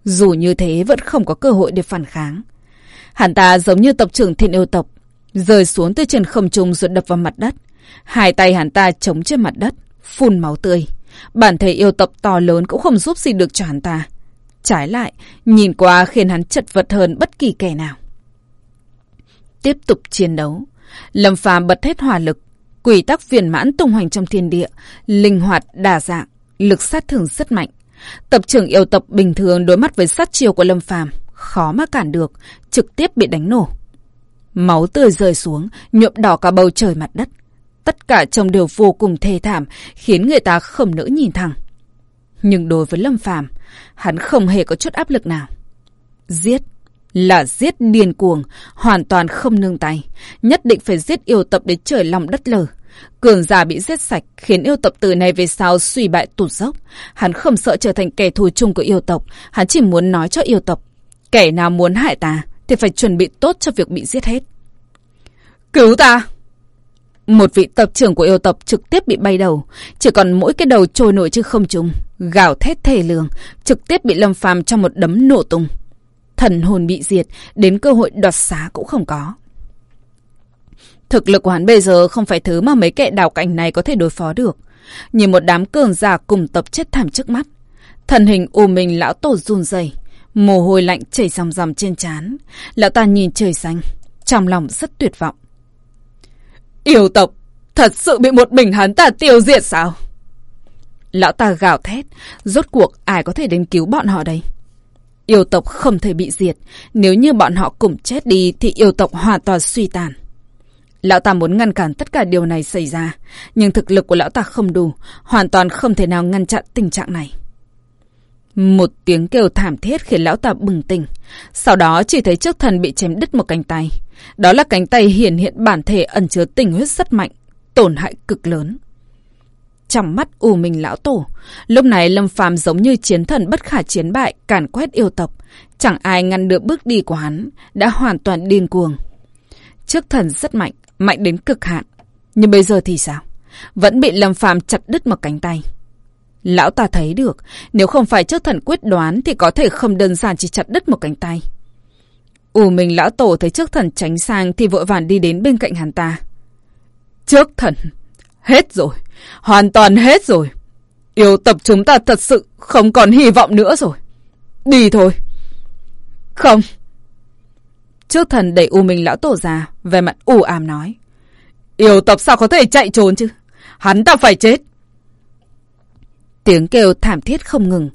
Dù như thế vẫn không có cơ hội để phản kháng. Hắn ta giống như tộc trưởng thiên yêu tộc, rơi xuống từ trên không trung rồi đập vào mặt đất. Hai tay hắn ta chống trên mặt đất, phun máu tươi. Bản thể yêu tập to lớn cũng không giúp gì được cho hắn ta. Trái lại, nhìn qua khiến hắn chật vật hơn bất kỳ kẻ nào. Tiếp tục chiến đấu. Lâm phàm bật hết hỏa lực. Quỷ tắc viền mãn tung hoành trong thiên địa. Linh hoạt, đa dạng. Lực sát thương rất mạnh. Tập trưởng yêu tập bình thường đối mắt với sát chiều của Lâm phàm khó mà cản được, trực tiếp bị đánh nổ. Máu tươi rơi xuống, nhuộm đỏ cả bầu trời mặt đất. Tất cả trông đều vô cùng thê thảm, khiến người ta không nỡ nhìn thẳng. Nhưng đối với Lâm Phàm, hắn không hề có chút áp lực nào. Giết là giết điên cuồng, hoàn toàn không nương tay, nhất định phải giết yêu tập đến trời lòng đất lở. Cường giả bị giết sạch khiến yêu tộc từ này về sau suy bại tụt dốc. Hắn không sợ trở thành kẻ thù chung của yêu tộc, hắn chỉ muốn nói cho yêu tộc. Kẻ nào muốn hại ta thì phải chuẩn bị tốt cho việc bị giết hết. Cứu ta! Một vị tập trưởng của yêu tập trực tiếp bị bay đầu, chỉ còn mỗi cái đầu trôi nổi chứ không trùng, gào thét thề lường, trực tiếp bị lâm phàm trong một đấm nổ tung. Thần hồn bị diệt, đến cơ hội đoạt xá cũng không có. Thực lực của hắn bây giờ không phải thứ mà mấy kẻ đào cảnh này có thể đối phó được. Nhìn một đám cường giả cùng tập chết thảm trước mắt. Thần hình u mình lão tổ run rẩy, mồ hôi lạnh chảy ròng ròng trên trán. Lão ta nhìn trời xanh, trong lòng rất tuyệt vọng. Yêu tộc, thật sự bị một mình hắn ta tiêu diệt sao? Lão ta gào thét, rốt cuộc ai có thể đến cứu bọn họ đây? Yêu tộc không thể bị diệt, nếu như bọn họ cùng chết đi thì yêu tộc hoàn toàn suy tàn. Lão ta muốn ngăn cản tất cả điều này xảy ra, nhưng thực lực của lão ta không đủ, hoàn toàn không thể nào ngăn chặn tình trạng này. Một tiếng kêu thảm thiết khiến lão ta bừng tỉnh, sau đó chỉ thấy trước thần bị chém đứt một cánh tay. Đó là cánh tay hiển hiện bản thể ẩn chứa tình huyết rất mạnh, tổn hại cực lớn. Trong mắt ù mình lão tổ, lúc này Lâm Phàm giống như chiến thần bất khả chiến bại, càn quét yêu tộc. Chẳng ai ngăn được bước đi của hắn, đã hoàn toàn điên cuồng. Trước thần rất mạnh, mạnh đến cực hạn. Nhưng bây giờ thì sao? Vẫn bị Lâm Phàm chặt đứt một cánh tay. Lão ta thấy được, nếu không phải trước thần quyết đoán thì có thể không đơn giản chỉ chặt đứt một cánh tay. Ủ mình lão tổ thấy trước thần tránh sang thì vội vàng đi đến bên cạnh hắn ta. Trước thần, hết rồi, hoàn toàn hết rồi. Yêu tập chúng ta thật sự không còn hy vọng nữa rồi. Đi thôi. Không. Trước thần đẩy U Minh lão tổ ra, về mặt u ám nói. Yêu tập sao có thể chạy trốn chứ? Hắn ta phải chết. Tiếng kêu thảm thiết không ngừng.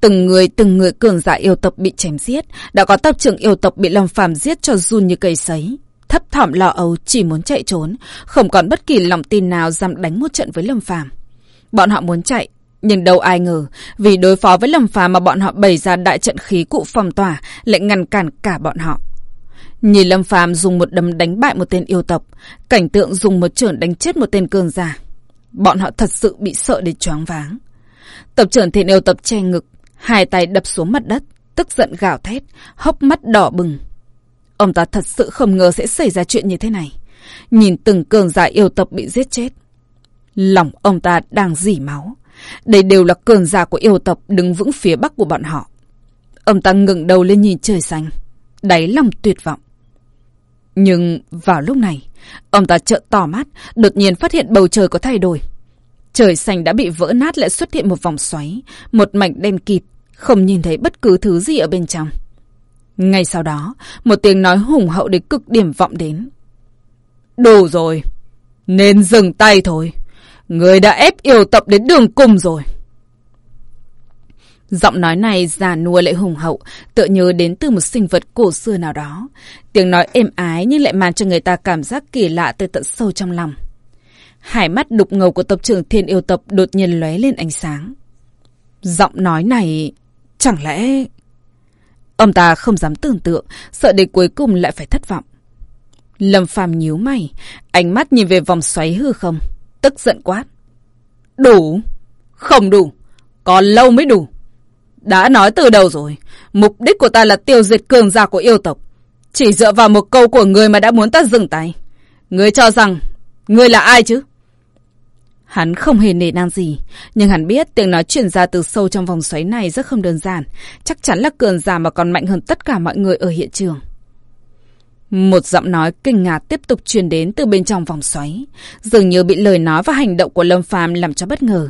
Từng người từng người cường giả yêu tộc bị chém giết. Đã có tộc trưởng yêu tộc bị Lâm Phàm giết cho run như cây sấy. Thấp thỏm lo âu chỉ muốn chạy trốn. Không còn bất kỳ lòng tin nào dám đánh một trận với Lâm Phàm Bọn họ muốn chạy. Nhưng đâu ai ngờ, vì đối phó với Lâm Phàm mà bọn họ bày ra đại trận khí cụ phòng tỏa, lại ngăn cản cả bọn họ. Nhìn Lâm Phàm dùng một đấm đánh bại một tên yêu tộc, cảnh tượng dùng một trưởng đánh chết một tên cường giả. Bọn họ thật sự bị sợ đến choáng váng. Tập trưởng thiện yêu tập che ngực, hai tay đập xuống mặt đất, tức giận gào thét, hốc mắt đỏ bừng. Ông ta thật sự không ngờ sẽ xảy ra chuyện như thế này. Nhìn từng cường giả yêu tập bị giết chết. Lòng ông ta đang dỉ máu. Đây đều là cường giả của yêu tập đứng vững phía bắc của bọn họ. Ông ta ngừng đầu lên nhìn trời xanh, đáy lòng tuyệt vọng. Nhưng vào lúc này, ông ta trợn tỏ mắt, đột nhiên phát hiện bầu trời có thay đổi. Trời xanh đã bị vỡ nát lại xuất hiện một vòng xoáy, một mảnh đen kịt, không nhìn thấy bất cứ thứ gì ở bên trong. Ngay sau đó, một tiếng nói hùng hậu đến cực điểm vọng đến. Đủ rồi, nên dừng tay thôi. Người đã ép yêu tập đến đường cùng rồi. Giọng nói này già nua lại hùng hậu, tựa như đến từ một sinh vật cổ xưa nào đó. Tiếng nói êm ái nhưng lại mang cho người ta cảm giác kỳ lạ từ tận sâu trong lòng. Hải mắt đục ngầu của tộc trưởng thiên yêu tộc đột nhiên lóe lên ánh sáng. Giọng nói này... Chẳng lẽ... Ông ta không dám tưởng tượng, sợ đến cuối cùng lại phải thất vọng. Lâm phàm nhíu mày, ánh mắt nhìn về vòng xoáy hư không, tức giận quát. Đủ? Không đủ. Còn lâu mới đủ. Đã nói từ đầu rồi, mục đích của ta là tiêu diệt cường giả của yêu tộc. Chỉ dựa vào một câu của người mà đã muốn ta dừng tay. Người cho rằng, người là ai chứ? Hắn không hề nề nang gì, nhưng hắn biết tiếng nói truyền ra từ sâu trong vòng xoáy này rất không đơn giản, chắc chắn là cường giả mà còn mạnh hơn tất cả mọi người ở hiện trường. Một giọng nói kinh ngạc tiếp tục truyền đến từ bên trong vòng xoáy, dường như bị lời nói và hành động của Lâm Phàm làm cho bất ngờ.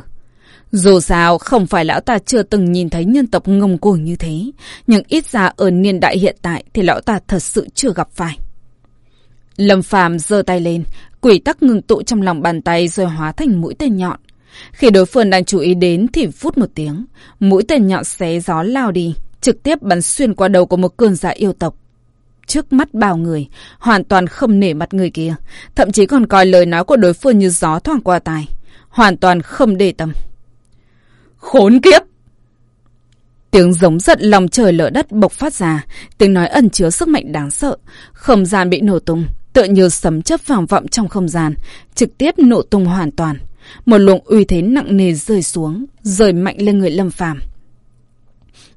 Dù sao, không phải lão ta chưa từng nhìn thấy nhân tộc ngông cuồng như thế, nhưng ít ra ở niên đại hiện tại thì lão ta thật sự chưa gặp phải. Lâm Phàm giơ tay lên, quỷ tắc ngừng tụ trong lòng bàn tay rồi hóa thành mũi tên nhọn. Khi đối phương đang chú ý đến thì phút một tiếng, mũi tên nhọn xé gió lao đi, trực tiếp bắn xuyên qua đầu của một cường giả yêu tộc. trước mắt bao người, hoàn toàn không nể mặt người kia, thậm chí còn coi lời nói của đối phương như gió thoảng qua tai, hoàn toàn không để tâm. Khốn kiếp! Tiếng giống giận lòng trời lỡ đất bộc phát ra, tiếng nói ẩn chứa sức mạnh đáng sợ, không gian bị nổ tung, tựa như sấm chớp vàng vọng trong không gian, trực tiếp nổ tung hoàn toàn. Một luồng uy thế nặng nề rơi xuống, rơi mạnh lên người Lâm Phàm.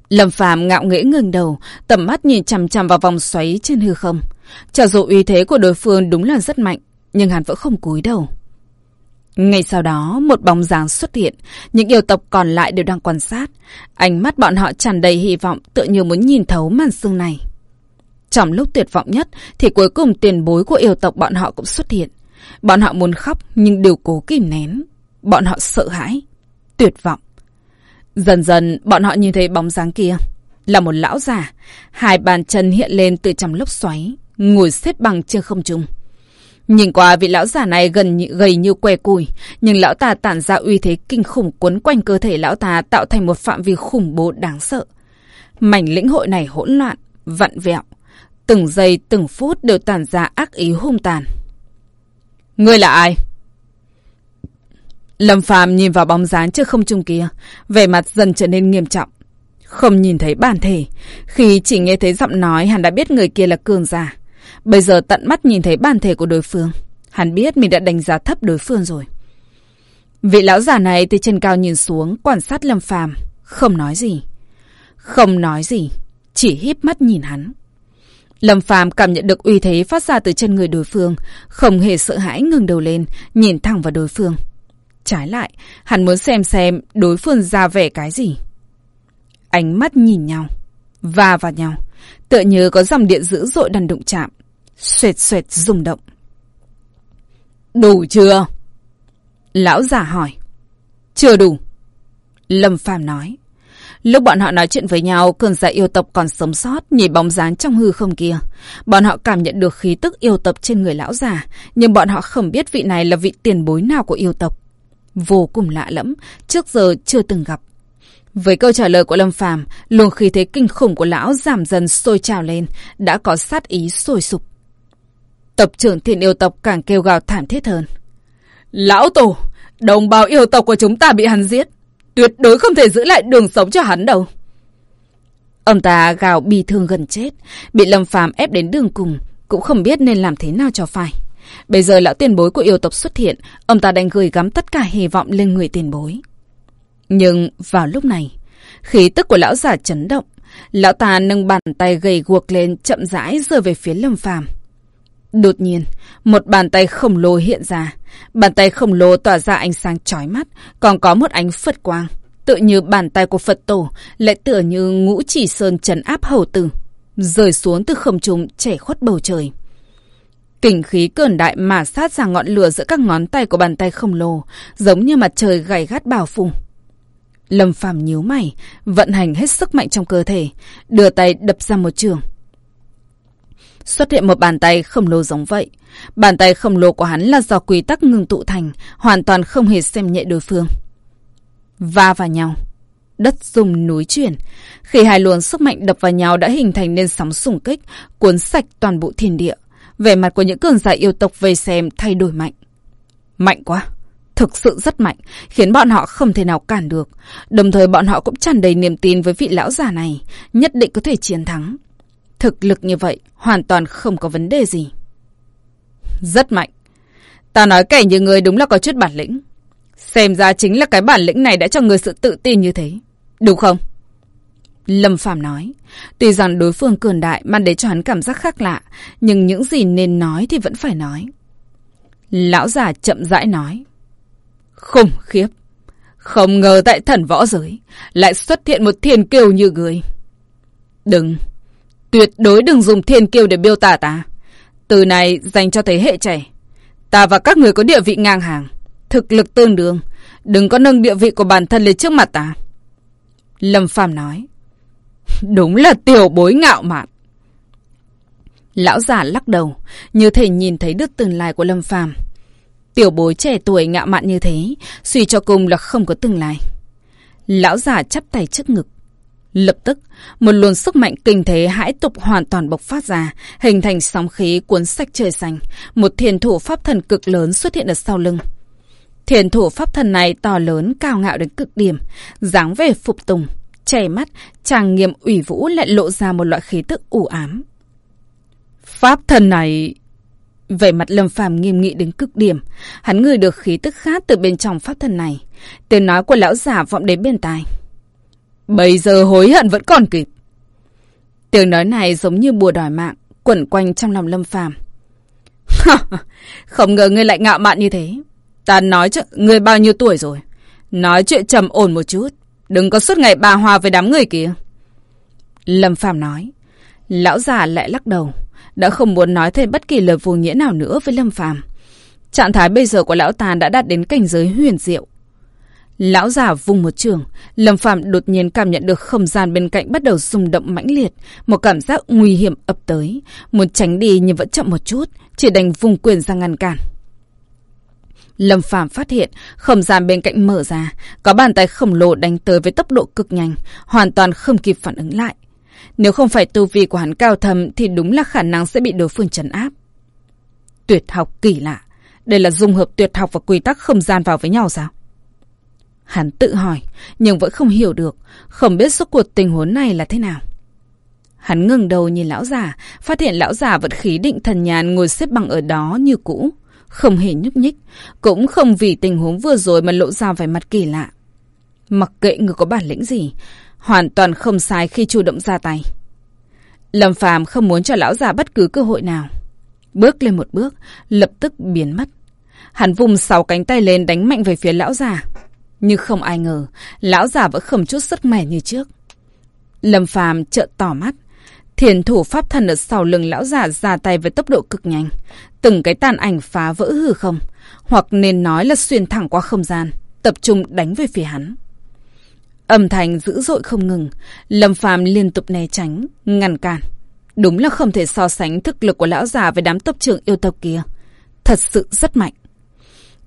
Lâm Phàm ngạo nghễ ngừng đầu, tầm mắt nhìn chằm chằm vào vòng xoáy trên hư không. Cho dù uy thế của đối phương đúng là rất mạnh, nhưng hắn vẫn không cúi đầu. Ngay sau đó, một bóng dáng xuất hiện, những yêu tộc còn lại đều đang quan sát. Ánh mắt bọn họ tràn đầy hy vọng tựa như muốn nhìn thấu màn xương này. Trong lúc tuyệt vọng nhất, thì cuối cùng tiền bối của yêu tộc bọn họ cũng xuất hiện. Bọn họ muốn khóc nhưng đều cố kìm nén. Bọn họ sợ hãi, tuyệt vọng. Dần dần bọn họ nhìn thấy bóng dáng kia. Là một lão già, hai bàn chân hiện lên từ trong lốc xoáy, ngồi xếp bằng trên không trung. Nhìn qua vị lão già này gần như, gầy như que cùi, nhưng lão ta tản ra uy thế kinh khủng quấn quanh cơ thể lão ta tạo thành một phạm vi khủng bố đáng sợ. Mảnh lĩnh hội này hỗn loạn, vặn vẹo. Từng giây từng phút đều tàn ra ác ý hung tàn. Ngươi là ai? Lâm Phàm nhìn vào bóng dáng trước không trung kia, vẻ mặt dần trở nên nghiêm trọng. Không nhìn thấy bản thể, khi chỉ nghe thấy giọng nói hắn đã biết người kia là cường giả. Bây giờ tận mắt nhìn thấy bản thể của đối phương, hắn biết mình đã đánh giá thấp đối phương rồi. Vị lão già này từ trên cao nhìn xuống, quan sát Lâm Phàm, không nói gì. Không nói gì, chỉ híp mắt nhìn hắn. Lâm Phàm cảm nhận được uy thế phát ra từ chân người đối phương, không hề sợ hãi ngừng đầu lên, nhìn thẳng vào đối phương. Trái lại, hắn muốn xem xem đối phương ra vẻ cái gì. Ánh mắt nhìn nhau, va vào nhau, tựa như có dòng điện dữ dội đàn đụng chạm, xoẹt xoẹt rung động. Đủ chưa? Lão già hỏi. Chưa đủ. Lâm Phàm nói. Lúc bọn họ nói chuyện với nhau, cường giả yêu tộc còn sống sót, nhìn bóng dáng trong hư không kia. Bọn họ cảm nhận được khí tức yêu tộc trên người lão già, nhưng bọn họ không biết vị này là vị tiền bối nào của yêu tộc. Vô cùng lạ lẫm, trước giờ chưa từng gặp. Với câu trả lời của Lâm Phàm, luồng khí thế kinh khủng của lão giảm dần sôi trào lên, đã có sát ý sôi sục. Tập trưởng thiện yêu tộc càng kêu gào thảm thiết hơn. Lão Tổ, đồng bào yêu tộc của chúng ta bị hắn giết. Tuyệt đối không thể giữ lại đường sống cho hắn đâu. Ông ta gào bi thương gần chết, bị Lâm Phàm ép đến đường cùng, cũng không biết nên làm thế nào cho phải. Bây giờ lão tiền bối của yêu tộc xuất hiện, ông ta đành gửi gắm tất cả hy vọng lên người tiền bối. Nhưng vào lúc này, khí tức của lão giả chấn động, lão ta nâng bàn tay gầy guộc lên chậm rãi rơi về phía Lâm Phàm. Đột nhiên, một bàn tay khổng lồ hiện ra. Bàn tay khổng lồ tỏa ra ánh sáng chói mắt, còn có một ánh Phật quang. Tự như bàn tay của Phật tổ, lại tựa như ngũ chỉ sơn trấn áp hầu tử. Rơi xuống từ khổng trùng chảy khuất bầu trời. Kình khí cường đại mà sát ra ngọn lửa giữa các ngón tay của bàn tay khổng lồ, giống như mặt trời gầy gắt bao phủ. Lâm Phàm nhíu mày, vận hành hết sức mạnh trong cơ thể, đưa tay đập ra một trường. Xuất hiện một bàn tay khổng lồ giống vậy. Bàn tay khổng lồ của hắn là do quy tắc ngừng tụ thành, hoàn toàn không hề xem nhẹ đối phương. Va vào nhau. Đất rung núi chuyển. Khi hai luồng sức mạnh đập vào nhau đã hình thành nên sóng xung kích, cuốn sạch toàn bộ thiên địa. Vẻ mặt của những cường giả yêu tộc về xem thay đổi mạnh. Mạnh quá. Thực sự rất mạnh, khiến bọn họ không thể nào cản được. Đồng thời bọn họ cũng tràn đầy niềm tin với vị lão già này, nhất định có thể chiến thắng. Thực lực như vậy, hoàn toàn không có vấn đề gì. Rất mạnh. Ta nói kẻ như người đúng là có chút bản lĩnh. Xem ra chính là cái bản lĩnh này đã cho người sự tự tin như thế. Đúng không? Lâm Phàm nói. Tuy rằng đối phương cường đại mang đến cho hắn cảm giác khác lạ, nhưng những gì nên nói thì vẫn phải nói. Lão già chậm rãi nói. Khủng khiếp. Không ngờ tại thần võ giới lại xuất hiện một thiên kiều như người. Đừng. Tuyệt đối đừng dùng thiên kiêu để biêu tả ta. Từ này dành cho thế hệ trẻ. Ta và các người có địa vị ngang hàng. Thực lực tương đương. Đừng có nâng địa vị của bản thân lên trước mặt ta. Lâm Phàm nói. [LAUGHS] Đúng là tiểu bối ngạo mạn. Lão già lắc đầu, như thể nhìn thấy được tương lai của Lâm Phàm. Tiểu bối trẻ tuổi ngạo mạn như thế, suy cho cùng là không có tương lai. Lão già chắp tay trước ngực. Lập tức, một luồng sức mạnh kinh thế hãi tục hoàn toàn bộc phát ra, hình thành sóng khí cuốn sách trời xanh. Một thiền thủ pháp thần cực lớn xuất hiện ở sau lưng. Thiền thủ pháp thần này to lớn, cao ngạo đến cực điểm, dáng vẻ phục tùng, chảy mắt, tràng nghiêm ủy vũ lại lộ ra một loại khí tức u ám. Pháp thần này... Về mặt Lâm Phàm nghiêm nghị đến cực điểm, hắn ngửi được khí tức khác từ bên trong pháp thần này. Tiếng nói của lão giả vọng đến bên tai. Bây giờ hối hận vẫn còn kịp. Tiếng nói này giống như bùa đòi mạng, quẩn quanh trong lòng Lâm Phàm. Không ngờ ngươi lại ngạo mạn như thế. Ta nói cho ngươi bao nhiêu tuổi rồi. Nói chuyện trầm ổn một chút. Đừng có suốt ngày bà hòa với đám người kia. Lâm Phàm nói. Lão già lại lắc đầu. Đã không muốn nói thêm bất kỳ lời vô nghĩa nào nữa với Lâm Phàm. Trạng thái bây giờ của lão ta đã đạt đến cảnh giới huyền diệu. Lão già vùng một trường, Lâm phạm đột nhiên cảm nhận được không gian bên cạnh bắt đầu rung động mãnh liệt, một cảm giác nguy hiểm ập tới, muốn tránh đi nhưng vẫn chậm một chút, chỉ đành vùng quyền ra ngăn cản. Lâm Phàm phát hiện không gian bên cạnh mở ra, có bàn tay khổng lồ đánh tới với tốc độ cực nhanh, hoàn toàn không kịp phản ứng lại. Nếu không phải tu vi của hắn cao thầm thì đúng là khả năng sẽ bị đối phương trấn áp. Tuyệt học kỳ lạ, đây là dung hợp tuyệt học và quy tắc không gian vào với nhau sao? Hắn tự hỏi, nhưng vẫn không hiểu được, không biết suốt cuộc tình huống này là thế nào. Hắn ngừng đầu nhìn lão già, phát hiện lão già vẫn khí định thần nhàn ngồi xếp bằng ở đó như cũ, không hề nhúc nhích, cũng không vì tình huống vừa rồi mà lộ ra vẻ mặt kỳ lạ. Mặc kệ người có bản lĩnh gì, hoàn toàn không sai khi chủ động ra tay. Lâm Phàm không muốn cho lão già bất cứ cơ hội nào. Bước lên một bước, lập tức biến mất. Hắn vùng sáu cánh tay lên đánh mạnh về phía lão già. Nhưng không ai ngờ, lão già vẫn không chút sức mẻ như trước. Lâm Phàm trợn tỏ mắt. Thiền thủ pháp thần ở sau lưng lão già ra tay với tốc độ cực nhanh. Từng cái tàn ảnh phá vỡ hư không. Hoặc nên nói là xuyên thẳng qua không gian. Tập trung đánh về phía hắn. Âm thanh dữ dội không ngừng. Lâm Phàm liên tục né tránh, ngăn cản. Đúng là không thể so sánh thực lực của lão già với đám tộc trưởng yêu tộc kia. Thật sự rất mạnh.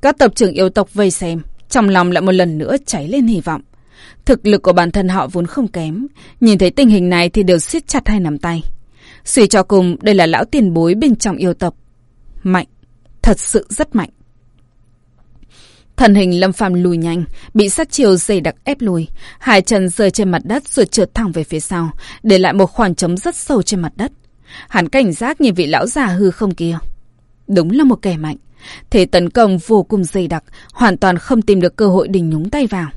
Các tộc trưởng yêu tộc vây xem, trong lòng lại một lần nữa cháy lên hy vọng. Thực lực của bản thân họ vốn không kém, nhìn thấy tình hình này thì đều siết chặt hai nắm tay. Suy cho cùng, đây là lão tiền bối bên trong yêu tộc. Mạnh, thật sự rất mạnh. Thần hình lâm phàm lùi nhanh, bị sát chiều dày đặc ép lùi. Hai chân rơi trên mặt đất rồi trượt thẳng về phía sau, để lại một khoảng trống rất sâu trên mặt đất. Hắn cảnh giác nhìn vị lão già hư không kia. Đúng là một kẻ mạnh. Thế tấn công vô cùng dày đặc, hoàn toàn không tìm được cơ hội để nhúng tay vào.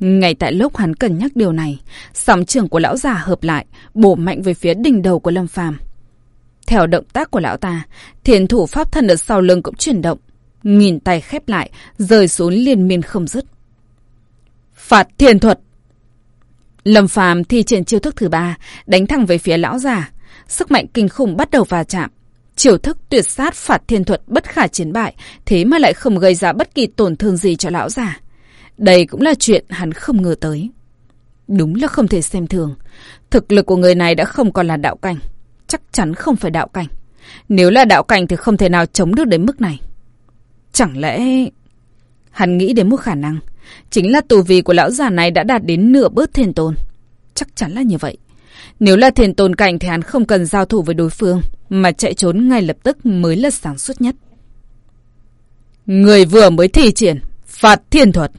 Ngay tại lúc hắn cân nhắc điều này, sóng trường của lão già hợp lại, bổ mạnh về phía đỉnh đầu của Lâm Phàm. Theo động tác của lão ta, thiền thủ pháp thân ở sau lưng cũng chuyển động, nghìn tay khép lại, rơi xuống liên miên không dứt. Phạt thiền thuật Lâm Phàm thi triển chiêu thức thứ ba, đánh thẳng về phía lão già. Sức mạnh kinh khủng bắt đầu va chạm. Chiều thức tuyệt sát phạt thiên thuật bất khả chiến bại, thế mà lại không gây ra bất kỳ tổn thương gì cho lão già. Đây cũng là chuyện hắn không ngờ tới. Đúng là không thể xem thường. Thực lực của người này đã không còn là đạo cảnh. Chắc chắn không phải đạo cảnh. Nếu là đạo cảnh thì không thể nào chống được đến mức này. Chẳng lẽ... Hắn nghĩ đến một khả năng. Chính là tù vi của lão già này đã đạt đến nửa bước thiên tôn. Chắc chắn là như vậy. Nếu là thiền tôn cảnh thì hắn không cần giao thủ với đối phương, mà chạy trốn ngay lập tức mới là sáng suốt nhất. Người vừa mới thi triển, phạt thiên thuật.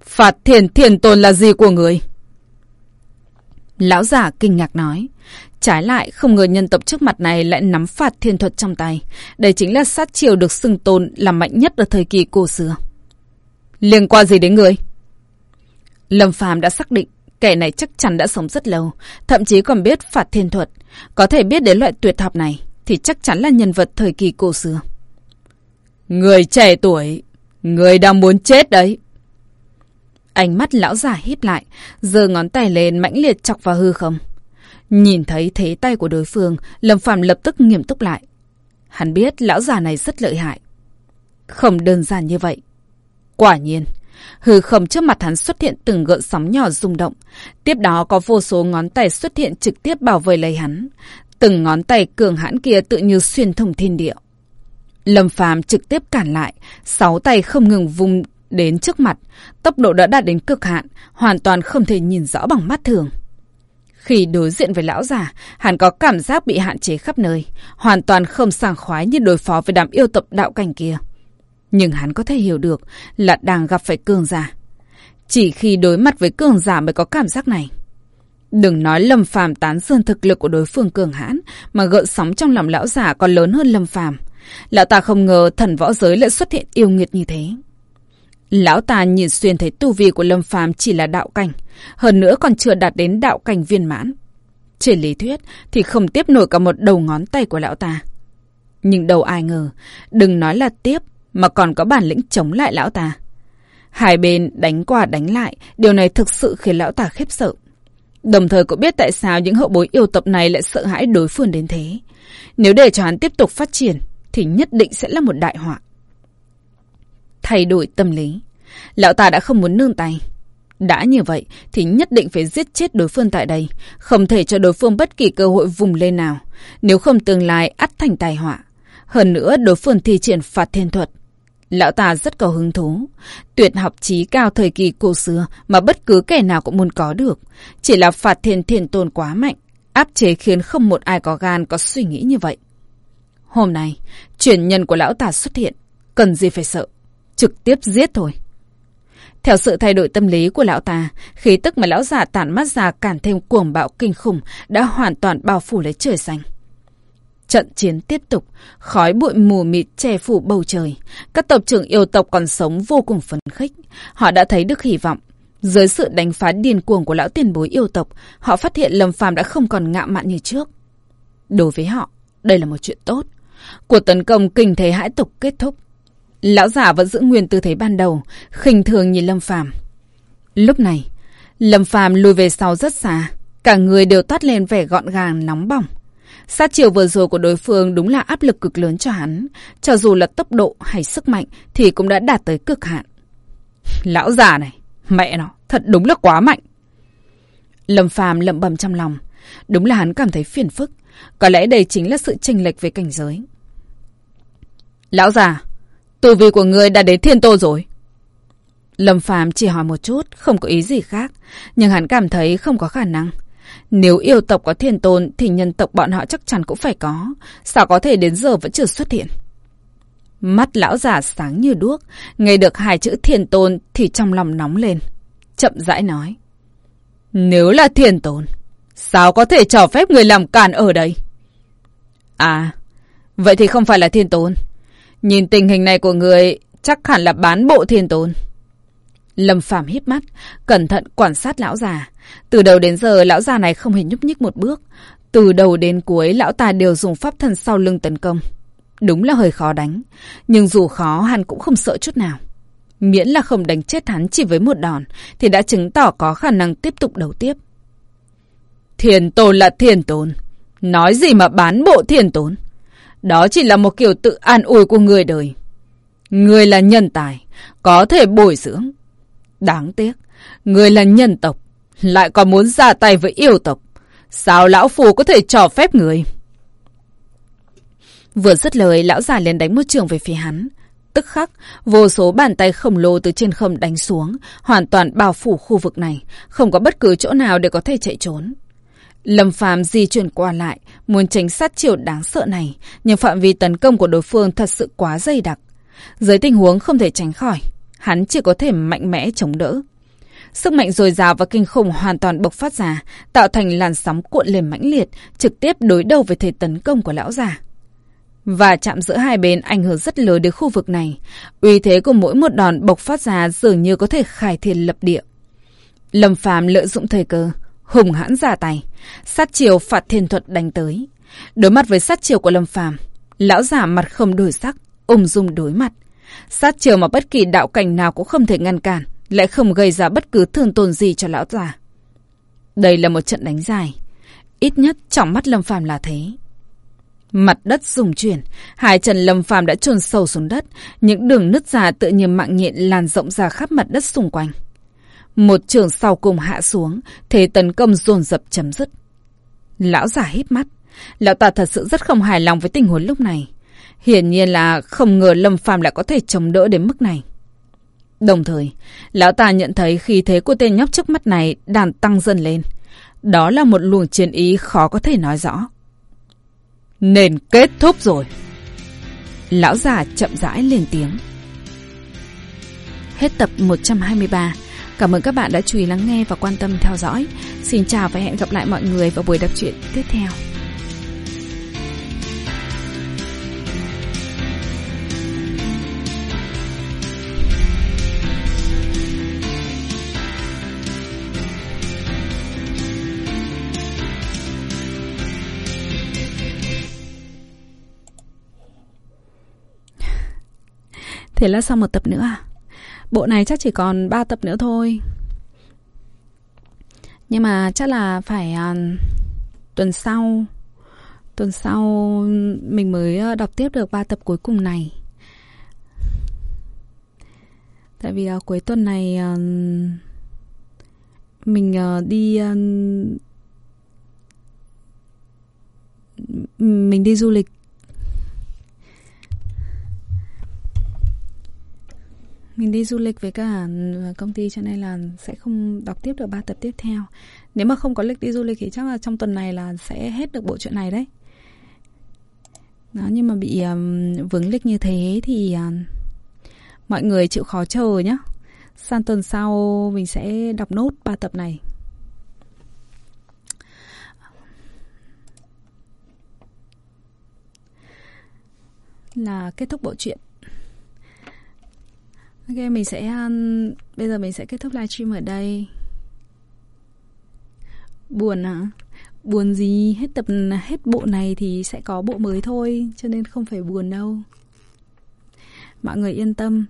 Phạt thiền thiền tôn là gì của người? Lão giả kinh ngạc nói. Trái lại, không ngờ nhân tộc trước mặt này lại nắm phạt thiên thuật trong tay. Đây chính là sát chiều được xưng tôn là mạnh nhất ở thời kỳ cổ xưa. Liên quan gì đến người? Lâm Phàm đã xác định kẻ này chắc chắn đã sống rất lâu, thậm chí còn biết phạt thiên thuật. Có thể biết đến loại tuyệt học này thì chắc chắn là nhân vật thời kỳ cổ xưa. Người trẻ tuổi, người đang muốn chết đấy. Ánh mắt lão già híp lại, giơ ngón tay lên mãnh liệt chọc vào hư không. Nhìn thấy thế tay của đối phương, Lâm Phàm lập tức nghiêm túc lại. Hắn biết lão già này rất lợi hại. Không đơn giản như vậy. Quả nhiên, hư không trước mặt hắn xuất hiện từng gợn sóng nhỏ rung động. Tiếp đó có vô số ngón tay xuất hiện trực tiếp bảo vệ lấy hắn. Từng ngón tay cường hãn kia tự như xuyên thủng thiên địa. Lâm Phàm trực tiếp cản lại, sáu tay không ngừng vùng Đến trước mặt, tốc độ đã đạt đến cực hạn, hoàn toàn không thể nhìn rõ bằng mắt thường. Khi đối diện với lão già, hắn có cảm giác bị hạn chế khắp nơi, hoàn toàn không sảng khoái như đối phó với đám yêu tập đạo cảnh kia. Nhưng hắn có thể hiểu được là đang gặp phải cường giả. Chỉ khi đối mặt với cường giả mới có cảm giác này. Đừng nói Lâm Phàm tán dương thực lực của đối phương cường hãn, mà gợn sóng trong lòng lão giả còn lớn hơn Lâm Phàm. Lão ta không ngờ thần võ giới lại xuất hiện yêu nghiệt như thế. Lão ta nhìn xuyên thấy tu vi của Lâm Phàm chỉ là đạo cảnh, hơn nữa còn chưa đạt đến đạo cảnh viên mãn. Trên lý thuyết thì không tiếp nổi cả một đầu ngón tay của lão ta. Nhưng đầu ai ngờ, đừng nói là tiếp, mà còn có bản lĩnh chống lại lão ta. Hai bên đánh qua đánh lại, điều này thực sự khiến lão ta khiếp sợ. Đồng thời cũng biết tại sao những hậu bối yêu tập này lại sợ hãi đối phương đến thế. Nếu để cho hắn tiếp tục phát triển, thì nhất định sẽ là một đại họa. Thay đổi tâm lý, lão ta đã không muốn nương tay. Đã như vậy thì nhất định phải giết chết đối phương tại đây, không thể cho đối phương bất kỳ cơ hội vùng lên nào, nếu không tương lai ắt thành tai họa. Hơn nữa đối phương thi triển phạt thiên thuật. Lão ta rất có hứng thú, tuyệt học trí cao thời kỳ cổ xưa mà bất cứ kẻ nào cũng muốn có được. Chỉ là phạt thiên thiên tôn quá mạnh, áp chế khiến không một ai có gan có suy nghĩ như vậy. Hôm nay, chuyển nhân của lão ta xuất hiện, cần gì phải sợ, trực tiếp giết thôi. Theo sự thay đổi tâm lý của lão ta, khí tức mà lão già tản mắt ra càng thêm cuồng bạo kinh khủng đã hoàn toàn bao phủ lấy trời xanh. Trận chiến tiếp tục, khói bụi mù mịt che phủ bầu trời. Các tộc trưởng yêu tộc còn sống vô cùng phấn khích. Họ đã thấy được hy vọng. Dưới sự đánh phá điên cuồng của lão tiền bối yêu tộc, họ phát hiện Lâm Phàm đã không còn ngạo mạn như trước. Đối với họ, đây là một chuyện tốt. Cuộc tấn công kinh thế hãi tục kết thúc. Lão giả vẫn giữ nguyên tư thế ban đầu, khinh thường nhìn Lâm Phàm. Lúc này, Lâm Phàm lùi về sau rất xa, cả người đều toát lên vẻ gọn gàng nóng bỏng. Sát chiều vừa rồi của đối phương đúng là áp lực cực lớn cho hắn, cho dù là tốc độ hay sức mạnh thì cũng đã đạt tới cực hạn. Lão già này, mẹ nó, thật đúng là quá mạnh. Lâm Phàm lẩm bẩm trong lòng, đúng là hắn cảm thấy phiền phức, có lẽ đây chính là sự chênh lệch về cảnh giới. Lão già, tu vi của người đã đến thiên tô rồi. Lâm Phàm chỉ hỏi một chút, không có ý gì khác, nhưng hắn cảm thấy không có khả năng. Nếu yêu tộc có thiên tôn thì nhân tộc bọn họ chắc chắn cũng phải có, sao có thể đến giờ vẫn chưa xuất hiện. Mắt lão già sáng như đuốc, nghe được hai chữ thiên tôn thì trong lòng nóng lên. Chậm rãi nói. Nếu là thiên tôn, sao có thể cho phép người làm cản ở đây? À, vậy thì không phải là thiên tôn. Nhìn tình hình này của người chắc hẳn là bán bộ thiên tôn. Lâm Phàm híp mắt, cẩn thận quan sát lão già. Từ đầu đến giờ lão già này không hề nhúc nhích một bước. Từ đầu đến cuối lão ta đều dùng pháp thân sau lưng tấn công. Đúng là hơi khó đánh, nhưng dù khó hắn cũng không sợ chút nào. Miễn là không đánh chết hắn chỉ với một đòn thì đã chứng tỏ có khả năng tiếp tục đấu tiếp. Thiền tôn là thiền tôn. Nói gì mà bán bộ thiền tôn? Đó chỉ là một kiểu tự an ủi của người đời. Người là nhân tài, có thể bồi dưỡng. Đáng tiếc, người là nhân tộc, lại còn muốn ra tay với yêu tộc. Sao lão phù có thể cho phép người? Vừa dứt lời, lão già liền đánh một trường về phía hắn. Tức khắc, vô số bàn tay khổng lồ từ trên không đánh xuống, hoàn toàn bao phủ khu vực này, không có bất cứ chỗ nào để có thể chạy trốn. Lâm Phàm di chuyển qua lại, muốn tránh sát chiều đáng sợ này, nhưng phạm vi tấn công của đối phương thật sự quá dày đặc. Dưới tình huống không thể tránh khỏi, hắn chỉ có thể mạnh mẽ chống đỡ. Sức mạnh dồi dào và kinh khủng hoàn toàn bộc phát ra, tạo thành làn sóng cuộn lên mãnh liệt, trực tiếp đối đầu với thế tấn công của lão già. Và chạm giữa hai bên ảnh hưởng rất lớn đến khu vực này. Uy thế của mỗi một đòn bộc phát ra dường như có thể khai thiên lập địa. Lâm Phàm lợi dụng thời cơ, hùng hãn ra tay, sát chiều phạt thiên thuật đánh tới. Đối mặt với sát chiều của Lâm Phàm, lão giả mặt không đổi sắc, ung dung đối mặt. Sát chiều mà bất kỳ đạo cảnh nào cũng không thể ngăn cản, lại không gây ra bất cứ thương tổn gì cho lão già. Đây là một trận đánh dài, ít nhất trong mắt Lâm Phàm là thế. Mặt đất rung chuyển, hai chân Lâm Phàm đã chôn sâu xuống đất, những đường nứt ra tự như mạng nhện lan rộng ra khắp mặt đất xung quanh. Một trường sau cùng hạ xuống, thế tấn công dồn dập chấm dứt. Lão giả hít mắt, lão ta thật sự rất không hài lòng với tình huống lúc này. Hiển nhiên là không ngờ Lâm Phàm lại có thể chống đỡ đến mức này. Đồng thời, lão ta nhận thấy khí thế của tên nhóc trước mắt này đàn tăng dần lên. Đó là một luồng chiến ý khó có thể nói rõ. Nên kết thúc rồi. Lão già chậm rãi lên tiếng. Hết tập 123. Cảm ơn các bạn đã chú ý lắng nghe và quan tâm theo dõi. Xin chào và hẹn gặp lại mọi người vào buổi đọc truyện tiếp theo. Thế là xong một tập nữa à? Bộ này chắc chỉ còn 3 tập nữa thôi. Nhưng mà chắc là phải uh, tuần sau tuần sau mình mới ờ, đọc tiếp được 3 tập cuối cùng này. Tại vì uh, cuối tuần này uh, mình uh, đi uh, mình đi du lịch Mình đi du lịch với cả ừ, công ty cho nên là sẽ không đọc tiếp được ba tập tiếp theo. Nếu mà không có lịch đi du lịch thì chắc là trong tuần này là sẽ hết được bộ truyện này đấy. Đó, nhưng mà bị um, vướng lịch như thế thì uh, mọi người chịu khó chờ nhé. Sang tuần sau mình sẽ đọc nốt ba tập này. Là kết thúc bộ truyện. Ok, mình sẽ um, bây giờ mình sẽ kết thúc livestream ở đây. Buồn à? Buồn gì? Hết tập hết bộ này thì sẽ có bộ mới thôi, cho nên không phải buồn đâu. Mọi người yên tâm.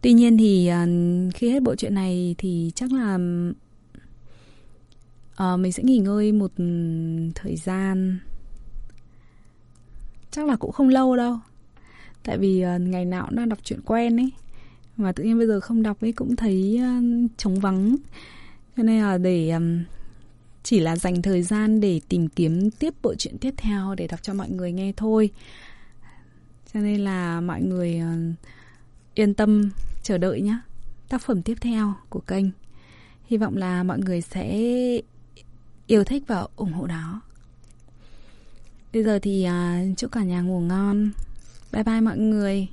Tuy nhiên thì uh, khi hết bộ chuyện này thì chắc là uh, mình sẽ nghỉ ngơi một um, thời gian. Chắc là cũng không lâu đâu. Tại vì uh, ngày nào cũng đang đọc truyện quen ấy mà tự nhiên bây giờ không đọc ấy cũng thấy uh, trống vắng. Cho nên là để um, chỉ là dành thời gian để tìm kiếm tiếp bộ truyện tiếp theo để đọc cho mọi người nghe thôi. Cho nên là mọi người uh, yên tâm chờ đợi nhé tác phẩm tiếp theo của kênh. Hy vọng là mọi người sẽ yêu thích và ủng hộ đó bây giờ thì uh, chúc cả nhà ngủ ngon. Bye bye mọi người.